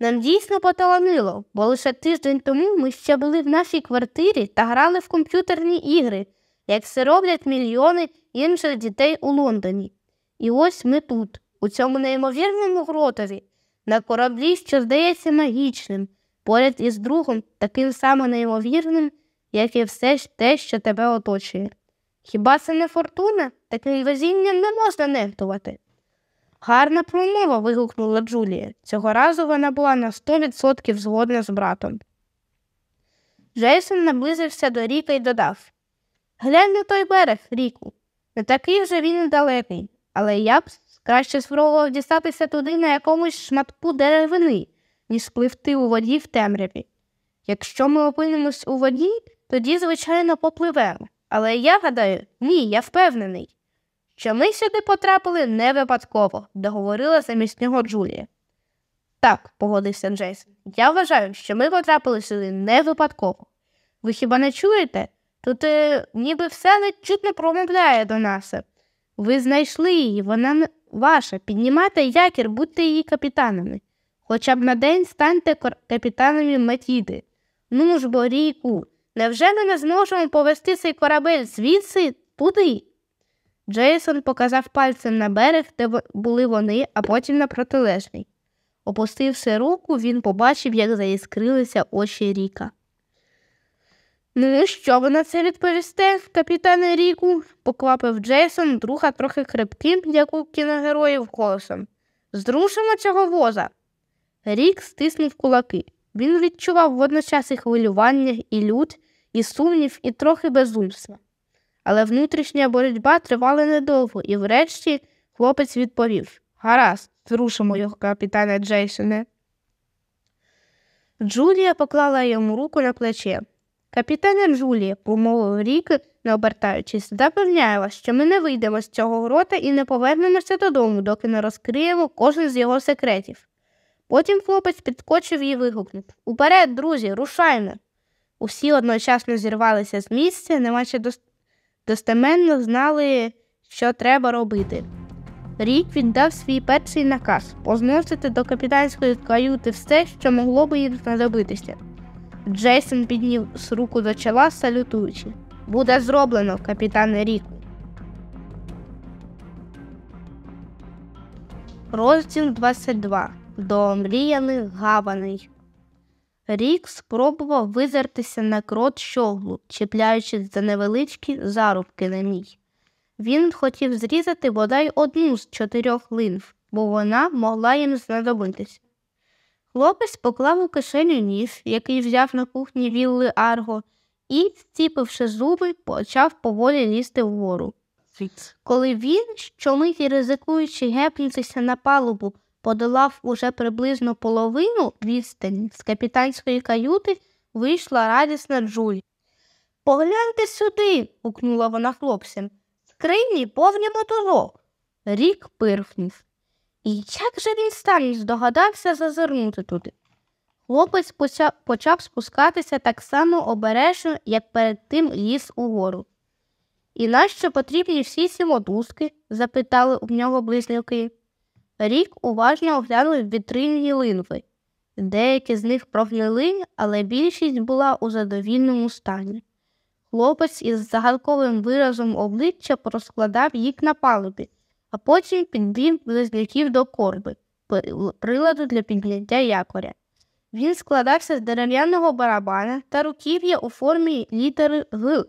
Нам дійсно поталанило, бо лише тиждень тому ми ще були в нашій квартирі та грали в комп'ютерні ігри, як це роблять мільйони інших дітей у Лондоні. І ось ми тут, у цьому неймовірному гротові, на кораблі, що здається магічним, поряд із другом, таким само неймовірним, як і все те, що тебе оточує. Хіба це не фортуна? Таким везінням не можна нехтувати. Гарна промова. вигукнула Джулія. Цього разу вона була на сто відсотків згодна з братом. Джейсон наблизився до Ріка і додав Глянь на той берег, Ріку. Не такий вже він далекий, але я б краще спробував дістатися туди на якомусь шматку деревини, ніж спливти у воді в темряві. Якщо ми опинимось у воді, тоді, звичайно, попливемо. Але я гадаю, ні, я впевнений що ми сюди потрапили не випадково, договорила замість нього Джулія. Так, погодився Джейсон. Я вважаю, що ми потрапили сюди не випадково. Ви хіба не чуєте? Тут е, ніби все нечутно промовляє до нас. Ви знайшли її, вона ваша. Піднімайте якір, будьте її капітанами. Хоча б на день станьте капітанами Матіди. Ну ж бо, ріку, невже ми не зможемо повести цей корабель звідси туди? Джейсон показав пальцем на берег, де були вони, а потім на протилежний. Опустивши руку, він побачив, як заіскрилися очі Ріка. Ну, що ви на це відповісте, капітане Ріку? поквапив Джейсон, друга трохи хрипким, як у кіногероїв голосом. Зрушимо цього воза. Рік стиснув кулаки. Він відчував водночас і хвилювання, і лють, і сумнів, і трохи безумства але внутрішня боротьба тривала недовго, і врешті хлопець відповів Гаразд, зрушимо його капітана Джейсоне. Джулія поклала йому руку на плече. Капітане Джулія, помовив рік, не обертаючись, запевняю вас, що ми не вийдемо з цього грота і не повернемося додому, доки не розкриємо кожен з його секретів. Потім хлопець підскочив і вигукнув Уперед, друзі, рушаймо. Усі одночасно зірвалися з місця, немаче достеменно знали, що треба робити. Рік віддав свій перший наказ позносити до капітанської каюти все, що могло би їм знадобитися. Джейсон підніс руку до чола, салютуючи. Буде зроблено, капітане Ріку. Розділ 22. До мріяних гаваней. Рік спробував визертися на крот щоглу, чіпляючись за невеличкі зарубки на ній. Він хотів зрізати бодай одну з чотирьох линв, бо вона могла їм знадобитися. Хлопець поклав у кишеню ніж, який взяв на кухні вілли Арго, і, зціпивши зуби, почав поволі лізти вгору. Коли він, щомиті ризикуючи гепнутися на палубу, подолав уже приблизно половину відстані з капітанської каюти, вийшла радісна Джулі. Погляньте сюди, гукнула вона хлопцям. Скрині повні мотузок. Рік пирхнув. І як же він сам здогадався зазирнути туди? Хлопець почав, спускатися так само обережно, як перед тим ліс угору. І нащо потрібні всі ці мотузки? запитали у нього близнюки. Рік уважно оглянув вітринні линви. Деякі з них прогнили, але більшість була у задовільному стані. Хлопець із загадковим виразом обличчя розкладав їх на палубі, а потім підвів близнюків до корби, приладу для підняття якоря. Він складався з дерев'яного барабана та руків'я у формі літери Г,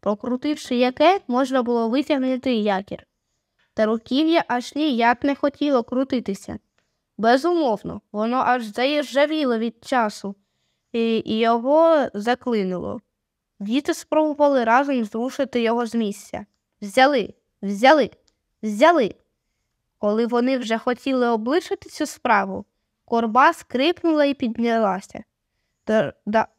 прокрутивши яке можна було витягнути якір та руків'я аж ніяк не хотіло крутитися. Безумовно, воно аж заїжджавіло від часу, і його заклинило. Діти спробували разом зрушити його з місця. Взяли, взяли, взяли. Коли вони вже хотіли облишити цю справу, корба скрипнула і піднялася.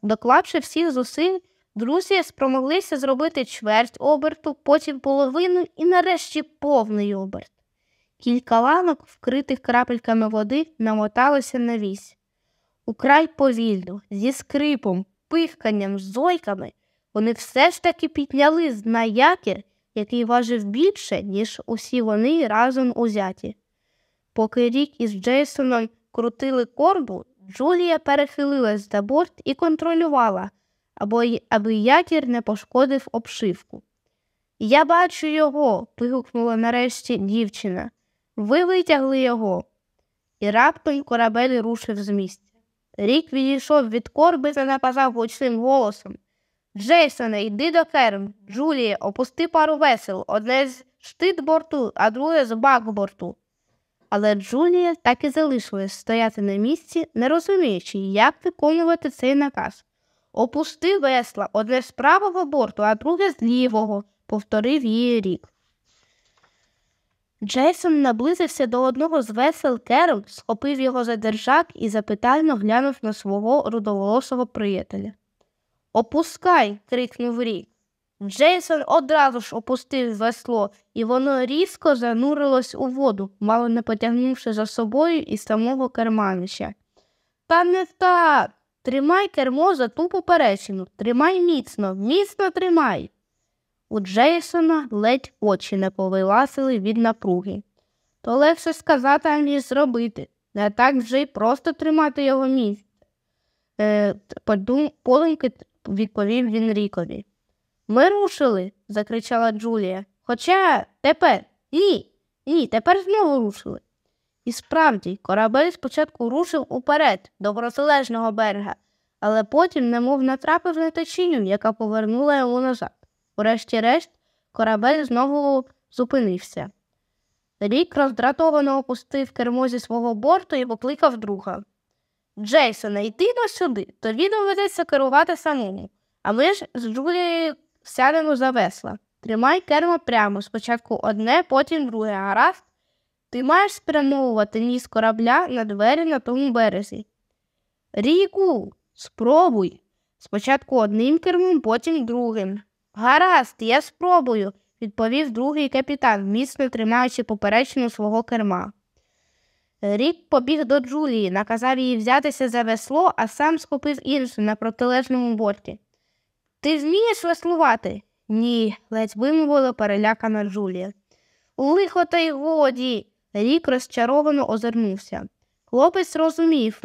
Доклавши всіх зусиль, Друзі спромоглися зробити чверть оберту, потім половину і нарешті повний оберт. Кілька ланок, вкритих крапельками води, намоталися на вісь. Украй повільно, зі скрипом, пихканням, зойками, вони все ж таки підняли на якір, який важив більше, ніж усі вони разом узяті. Поки Рік із Джейсоном крутили корбу, Джулія перехилилась за борт і контролювала, аби, якір не пошкодив обшивку. Я бачу його. вигукнула нарешті дівчина. Ви витягли його. І раптом корабель рушив з місця. Рік відійшов від корби та наказав гучним голосом Джейсоне, йди до керм. Джулія, опусти пару весел, одне з штит борту, а друге з бак борту. Але Джулія так і залишилась стояти на місці, не розуміючи, як виконувати цей наказ. Опусти весла одне з правого борту, а друге з лівого, повторив її рік. Джейсон наблизився до одного з весел Керол, схопив його за держак і запитально глянув на свого рудоволосого приятеля. Опускай. крикнув рік. Джейсон одразу ж опустив весло, і воно різко занурилось у воду, мало не потягнувши за собою і самого керманища. Та не так. Тримай кермо за ту поперечину, тримай міцно, міцно тримай. У Джейсона ледь очі не повиласили від напруги. То легше сказати, аніж зробити. Не так вже й просто тримати його місце. Е, подум, Поленьки відповів він Рікові. Ми рушили, закричала Джулія. Хоча тепер ні, ні, тепер знову рушили. І справді, корабель спочатку рушив уперед, до протилежного берега, але потім немов натрапив на течію, яка повернула йому назад. Урешті-решт, корабель знову зупинився. Рік роздратовано опустив кермо зі свого борту і покликав друга. Джейсоне, йди на сюди, тобі доведеться керувати самому, а ми ж з Джулією сядемо за весла. Тримай кермо прямо, спочатку одне, потім друге, гаразд. Ти маєш спрямовувати ніс корабля на двері на тому березі. Ріку, спробуй. Спочатку одним кермом, потім другим. Гаразд, я спробую, відповів другий капітан, міцно тримаючи поперечину свого керма. Рік побіг до Джулії, наказав їй взятися за весло, а сам схопив іншу на протилежному борті. Ти вмієш веслувати? Ні, ледь вимовила перелякана Джулія. Лихо та й годі. Рік розчаровано озирнувся. Хлопець розумів,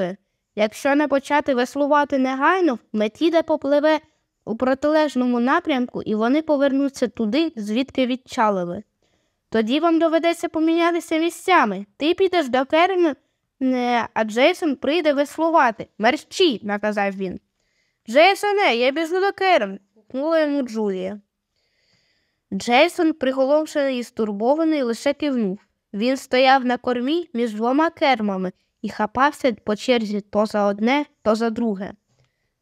якщо не почати веслувати негайно, Метіда попливе у протилежному напрямку, і вони повернуться туди, звідки відчалили. Тоді вам доведеться помінятися місцями. Ти підеш до Керена, а Джейсон прийде веслувати. Мерщі, наказав він. Джейсоне, я біжу до Керен, гукнула йому Джулія. Джейсон, приголомшений і стурбований, лише кивнув. Він стояв на кормі між двома кермами і хапався по черзі то за одне, то за друге.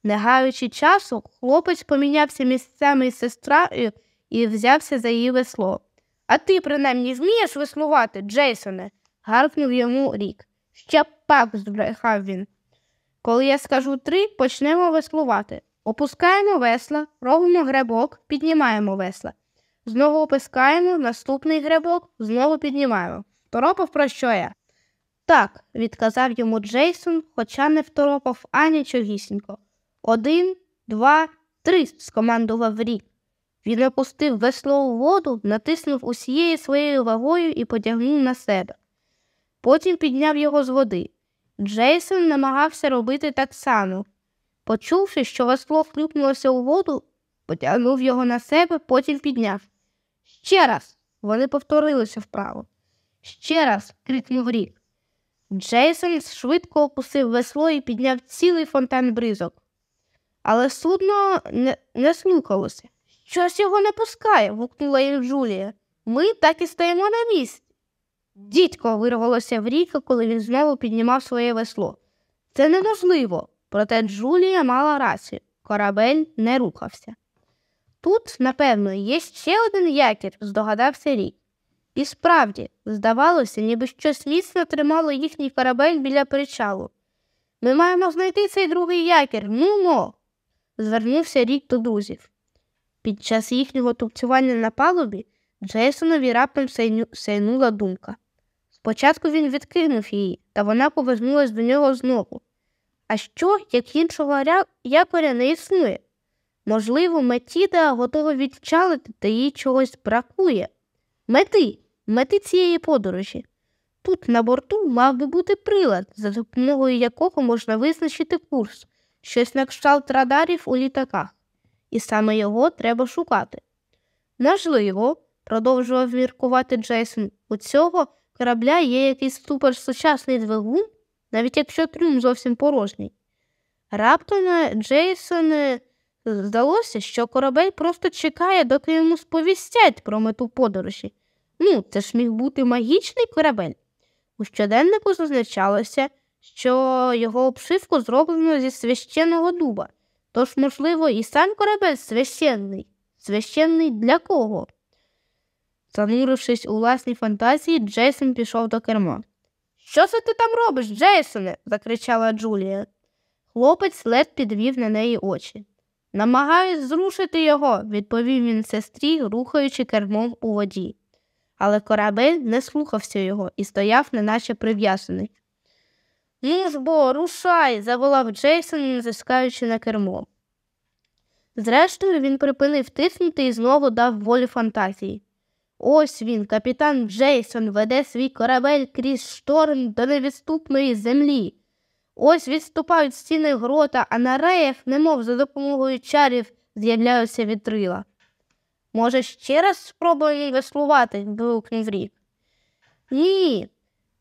Не гаючи часу, хлопець помінявся місцями з сестрою і взявся за її весло. А ти, принаймні, вмієш веслувати, Джейсоне? гаркнув йому рік. Ще пак, збрехав він. Коли я скажу три, почнемо веслувати. Опускаємо весла, робимо гребок, піднімаємо весла. Знову опускаємо наступний гребок, знову піднімаємо. Торопов про що я? Так, відказав йому Джейсон, хоча не второпав ані чогісінько. Один, два, три, скомандував рік. Він опустив весло у воду, натиснув усією своєю вагою і потягнув на себе. Потім підняв його з води. Джейсон намагався робити так само. Почувши, що весло хлюпнулося у воду, потягнув його на себе, потім підняв. Ще раз. Вони повторилися вправо. Ще раз. крикнув рік. Джейсон швидко опустив весло і підняв цілий фонтан бризок. Але судно не, не слухалося. Щось його не пускає, гукнула їм Джулія. Ми так і стоїмо на місці. Дідько вирвалося в ріка, коли він знову піднімав своє весло. Це неможливо, проте Джулія мала рацію. Корабель не рухався. Тут, напевно, є ще один якір, здогадався рік. І справді, здавалося, ніби щось міцно тримало їхній корабель біля причалу. Ми маємо знайти цей другий якір, ну мо. звернувся рік до друзів. Під час їхнього тупцювання на палубі Джейсонові раптом сейнула думка. Спочатку він відкинув її, та вона повернулась до нього знову. А що, як іншого якоря не існує? Можливо, Метіда готова відчалити, та їй чогось бракує. Мети, мети цієї подорожі. Тут на борту мав би бути прилад, за допомогою якого можна визначити курс, щось на кшталт радарів у літаках, і саме його треба шукати. Можливо, продовжував міркувати Джейсон, у цього корабля є якийсь суперсучасний двигун, навіть якщо трюм зовсім порожній. Раптом Джейсон е, здалося, що корабель просто чекає, доки йому сповістять про мету подорожі. Ну, це ж міг бути магічний корабель. У щоденнику зазначалося, що його обшивку зроблено зі священного дуба, тож, можливо, і сам корабель священний. Священний для кого? Занурившись у власній фантазії, Джейсон пішов до керма. Що це ти там робиш, Джейсоне? закричала Джулія. Хлопець лед підвів на неї очі. Намагаюсь зрушити його, відповів він сестрі, рухаючи кермом у воді. Але корабель не слухався його і стояв, неначе прив'язаний. Ну ж бо, рушай, заволав Джейсон, натискаючи на кермо. Зрештою, він припинив тиснути і знову дав волю фантазії. Ось він, капітан Джейсон, веде свій корабель крізь шторм до невідступної землі. Ось відступають стіни грота, а на реях, немов за допомогою чарів, з'являються вітрила. Може, ще раз спробуємо веслувати? вигукнув рік. Ні,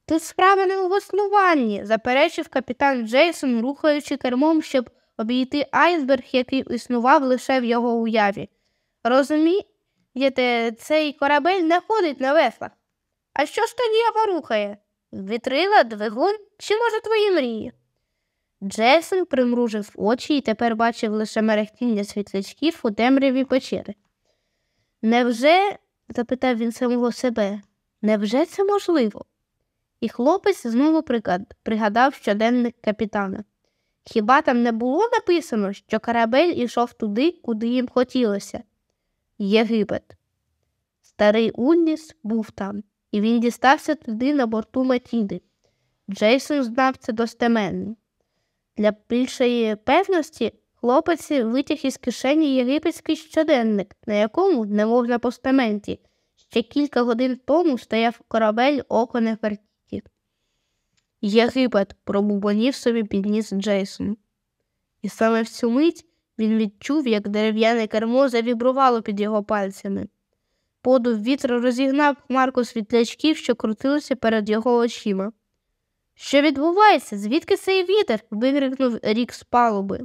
тут справа не у веслуванні, заперечив капітан Джейсон, рухаючи кермом, щоб обійти айсберг, який існував лише в його уяві. Розумієте, цей корабель не ходить на веслах. А що ж тоді його рухає? Вітрила, двигун чи, може, твої мрії? Джейсон примружив очі і тепер бачив лише мерехтіння світлячків у темряві печери. Невже, запитав він самого себе, невже це можливо? І хлопець знову пригадав щоденник капітана. Хіба там не було написано, що корабель ішов туди, куди їм хотілося? Єгипет. Старий Унніс був там, і він дістався туди на борту Матіди. Джейсон знав це достеменно. Для більшої певності хлопець витяг із кишені єгипетський щоденник, на якому, немов на постаменті, ще кілька годин тому стояв корабель око Нефертіті. Єгипет пробубонів собі підніс Джейсон. І саме в цю мить він відчув, як дерев'яне кермо завібрувало під його пальцями. Подув вітру розігнав хмарку світлячків, що крутилися перед його очима. Що відбувається? Звідки цей вітер? викрикнув рік з палуби.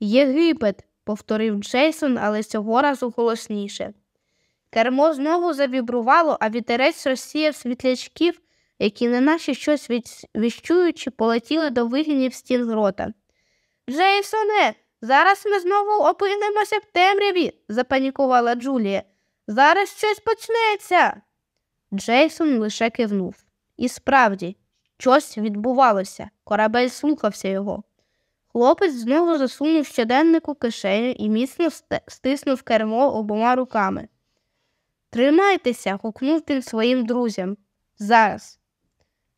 Єгипет, повторив Джейсон, але цього разу голосніше. Кермо знову завібрувало, а вітерець розсіяв світлячків, які, неначе щось віщуючи, полетіли до вигинів стін грота. Джейсоне, зараз ми знову опинимося в темряві, запанікувала Джулія. Зараз щось почнеться. Джейсон лише кивнув. І справді, щось відбувалося, корабель слухався його. Хлопець знову засунув щоденник у кишеню і міцно стиснув кермо обома руками. Тримайтеся, гукнув він своїм друзям. Зараз.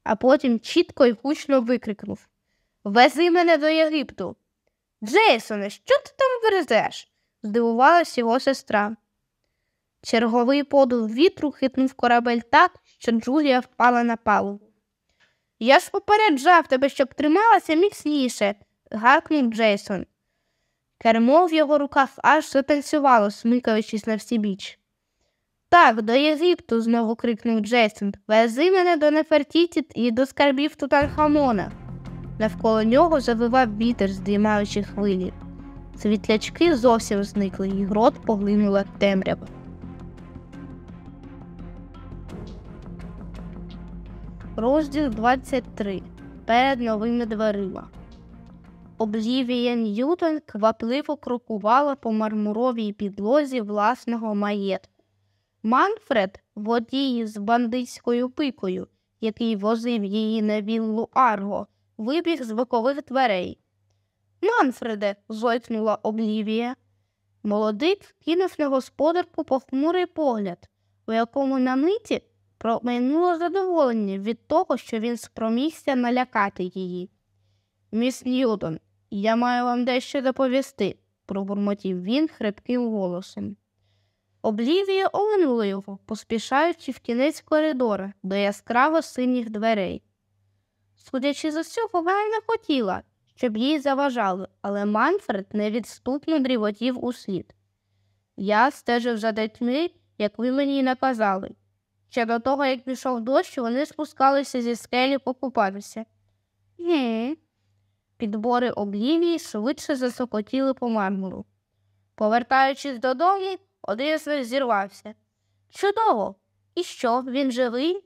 А потім чітко й гучно викрикнув Вези мене до Єгипту. Джейсоне, що ти там верзеш? здивувалась його сестра. Черговий подув вітру хитнув корабель так, що Джулія впала на палубу. Я ж попереджав тебе, щоб трималася міцніше, гакнув Джейсон. Кермо в його руках аж затанцювало, смикаючись на всі біч. Так, до Єгипту, знову крикнув Джейсон. Вези мене до Нефертіті і до скарбів Тутанхамона. Навколо нього завивав вітер, здіймаючи хвилі. Світлячки зовсім зникли, і грот поглинула темрява. Розділ 23. Перед новими дверима. Облівія Ньютон квапливо крокувала по мармуровій підлозі власного маєтку. Манфред, водій з бандитською пикою, який возив її на віллу Арго, вибіг з бокових дверей. Манфреде, зойкнула Облівія. Молодик кинув на господарку похмурий погляд, у якому на миті промайнуло задоволення від того, що він спромігся налякати її. Міс Ньютон, я маю вам дещо доповісти, пробурмотів він хрипким голосом. Облівія оминула його, поспішаючи в кінець коридора до яскраво синіх дверей. Судячи з усього, вона не хотіла, щоб їй заважали, але Манфред невідступно дріботів услід. Я стежив за дітьми, як ви мені наказали. Ще до того, як пішов дощ, вони спускалися зі скелі покупатися. Ні. Підбори облівії швидше засокотіли по мармуру. Повертаючись додому, один з них зірвався. Чудово! І що, він живий?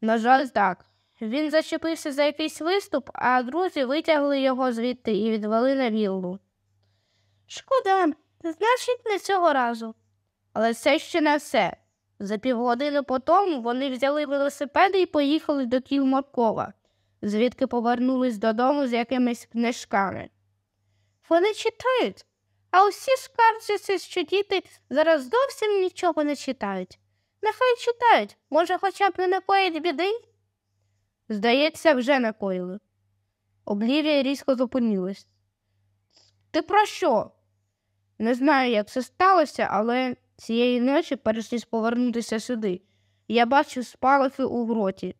На жаль, так. Він зачепився за якийсь виступ, а друзі витягли його звідти і відвели на віллу. Шкода, значить, не цього разу. Але це ще не все. За півгодини по тому вони взяли велосипеди і поїхали до Кілмаркова, звідки повернулись додому з якимись книжками. Вони читають, а усі скаржаться, що діти зараз зовсім нічого не читають. Нехай читають, може, хоча б не накоїть біди. Здається, вже накоїли. Облівія різко зупинилась. Ти про що? Не знаю, як це сталося, але цієї ночі, перш ніж повернутися сюди, я бачу спалахи у гроті.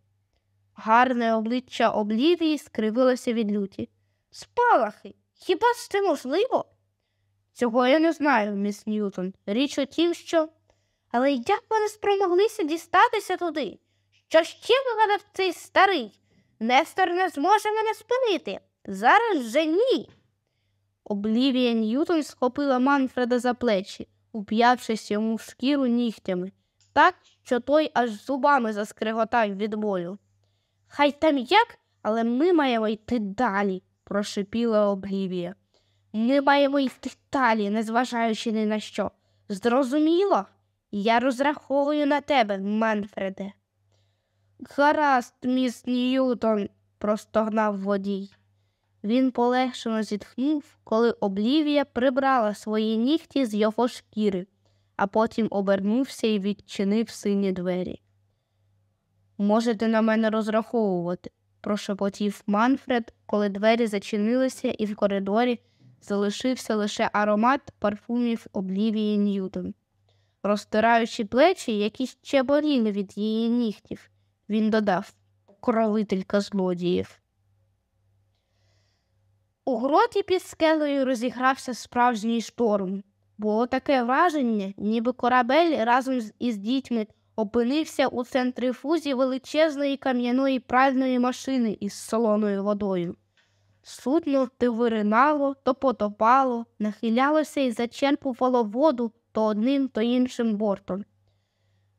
Гарне обличчя облівії скривилося від люті. Спалахи? Хіба ж це можливо? Цього я не знаю, міс Ньютон. Річ у тім, що. Але як вони спромоглися дістатися туди? Що ще вигадав цей старий? Нестор не зможе мене спинити. Зараз вже ні. Облівія Ньютон схопила Манфреда за плечі, уп'явшись йому в шкіру нігтями, так, що той аж зубами заскриготав від болю. Хай там як, але ми маємо йти далі, прошипіла Облівія. Ми маємо йти далі, незважаючи ні на що. Зрозуміло? Я розраховую на тебе, Манфреде. Гаразд, міс Ньютон, простогнав водій. Він полегшено зітхнув, коли Облівія прибрала свої нігті з його шкіри, а потім обернувся і відчинив сині двері. Можете на мене розраховувати, прошепотів Манфред, коли двері зачинилися, і в коридорі залишився лише аромат парфумів Облівії Ньютон. Розтираючи плечі, які ще боліли від її нігтів, він додав кровителька злодіїв. У гроті під скелею розігрався справжній шторм. Було таке враження, ніби корабель разом із дітьми опинився у центрифузі величезної кам'яної пральної машини із солоною водою. Судно то виринало, то потопало, нахилялося і зачерпувало воду то одним, то іншим бортом.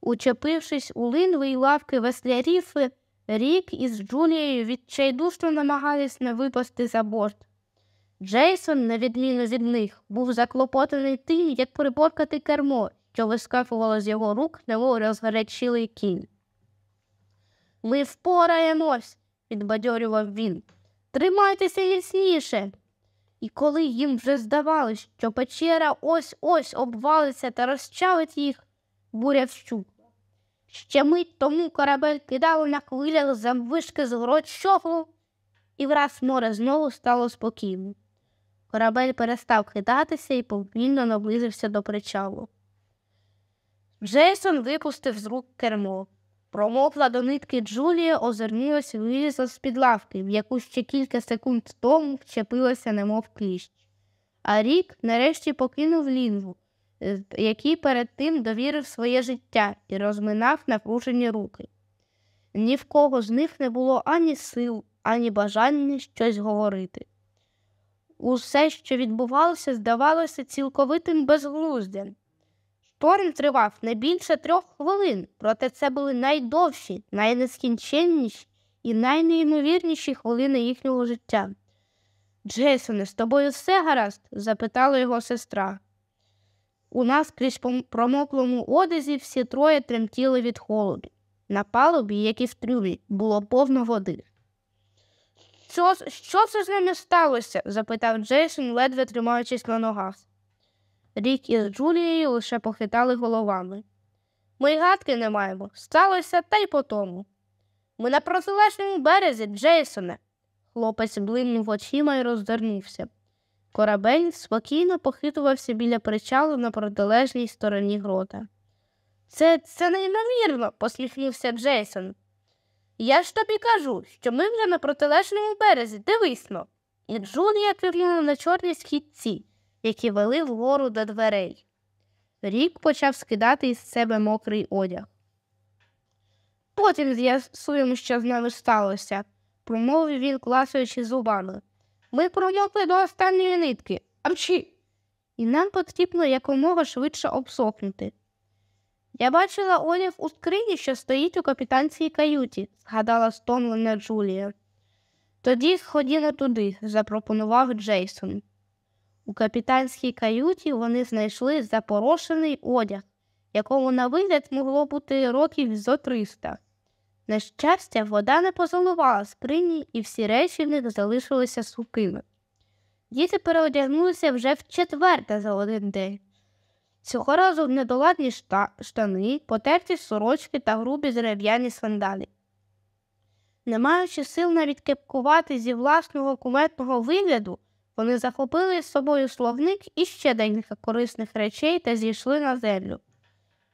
Учепившись у линви й лавки веслярів, Рік із Джулією відчайдушно намагались не випасти за борт. Джейсон, на відміну від них, був заклопотаний тим, як приборкати кермо, що вискакувало з його рук, немов розгарячілий кінь. Ми впораємось, підбадьорював він. Тримайтеся міцніше. І коли їм вже здавалось, що печера ось ось обвалиться та розчавить їх, буря вщукла. Ще мить тому корабель кидав на хвилях заввишки з грот щоглу, і враз море знову стало спокійним. Корабель перестав хитатися і повільно наблизився до причалу. Джейсон випустив з рук кермо. Промокла до нитки Джулія озирнулась і вилізла з під лавки, в яку ще кілька секунд тому вчепилася, немов кліщ. А рік нарешті покинув лінву, який перед тим довірив своє життя і розминав напружені руки. Ні в кого з них не було ані сил, ані бажання щось говорити. Усе, що відбувалося, здавалося цілковитим безглуздям. Шторм тривав не більше трьох хвилин, проте це були найдовші, найнескінченніші і найнеймовірніші хвилини їхнього життя. Джейсоне, з тобою все гаразд? запитала його сестра. У нас крізь промоклому одязі всі троє тремтіли від холоду. На палубі, як і в трюмі, було повно води. Що що це з ними сталося? запитав Джейсон, ледве тримаючись на ногах. Рік із Джулією лише похитали головами. Ми й гадки не маємо. Сталося та й по тому. Ми на протилежному березі, Джейсоне. Хлопець блимнув очима і роззирнувся. Корабель спокійно похитувався біля причалу на протилежній стороні грота. Це це неймовірно, посміхнувся Джейсон. Я ж тобі кажу, що ми вже на протилежному березі, дивисно. І Джулія кивнула на чорні східці, які вели вгору до дверей. Рік почав скидати із себе мокрий одяг. Потім з'ясуємо, що з нами сталося, промовив він, класуючи зубами. Ми промокли до останньої нитки. Амчі! І нам потрібно якомога швидше обсохнути. Я бачила одяг у скрині, що стоїть у капітанській каюті, згадала стомлена Джулія. Тоді сходімо туди, запропонував Джейсон. У капітанській каюті вони знайшли запорошений одяг, якому на вигляд могло бути років зо триста. На щастя, вода не позаливала скрині, і всі речі в них залишилися сухими. Діти переодягнулися вже в четверте за один день. Цього разу недоладні штани, потерті сорочки та грубі дерев'яні сандалі. Не маючи сил навіть кепкувати зі власного куметного вигляду, вони захопили з собою словник і ще декілька корисних речей та зійшли на землю.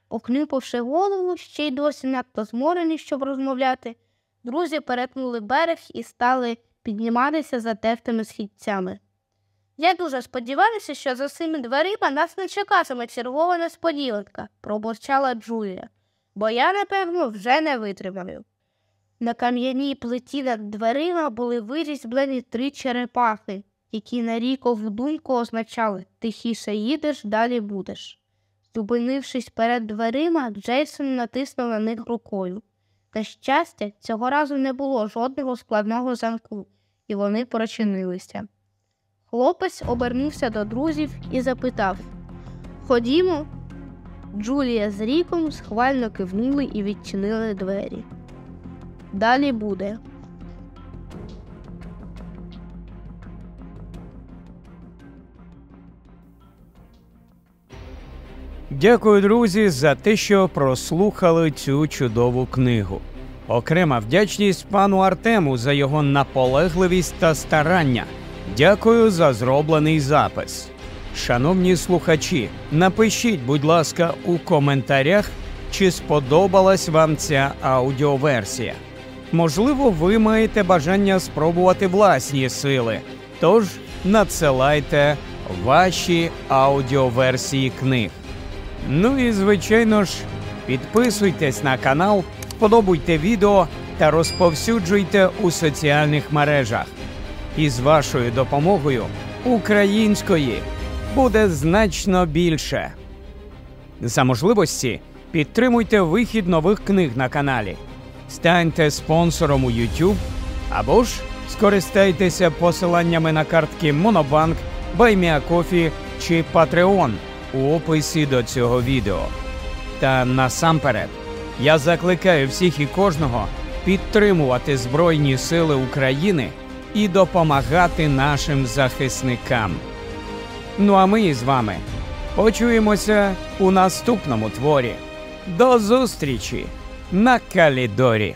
Окнюпивши голову, ще й досі надто зморені, щоб розмовляти, друзі перетнули берег і стали підніматися за тертими східцями. Я дуже сподіваюся, що за цими дверима нас не чекатиме чергова несподіванка, пробурчала Джулія, бо я, напевно, вже не витримаю. На кам'яній плиті над дверима були вирізблені три черепахи, які на рікову думку означали тихіше їдеш, далі будеш. Зупинившись перед дверима, Джейсон натиснув на них рукою. На щастя, цього разу не було жодного складного замку, і вони прочинилися. Хлопець обернувся до друзів і запитав Ходімо. Джулія з ріком схвально кивнули і відчинили двері. Далі буде. Дякую, друзі, за те, що прослухали цю чудову книгу. Окрема вдячність пану Артему за його наполегливість та старання. Дякую за зроблений запис. Шановні слухачі, напишіть, будь ласка, у коментарях, чи сподобалась вам ця аудіоверсія. Можливо, ви маєте бажання спробувати власні сили, тож надсилайте ваші аудіоверсії книг. Ну і звичайно ж, підписуйтесь на канал, подобуйте відео та розповсюджуйте у соціальних мережах. І з вашою допомогою української буде значно більше. За можливості підтримуйте вихід нових книг на каналі, станьте спонсором у YouTube або ж скористайтеся посиланнями на картки Monobank, BuyMeACoffee чи Patreon у описі до цього відео. Та насамперед я закликаю всіх і кожного підтримувати Збройні Сили України і допомагати нашим захисникам. Ну а ми з вами почуємося у наступному творі. До зустрічі на Калідорі!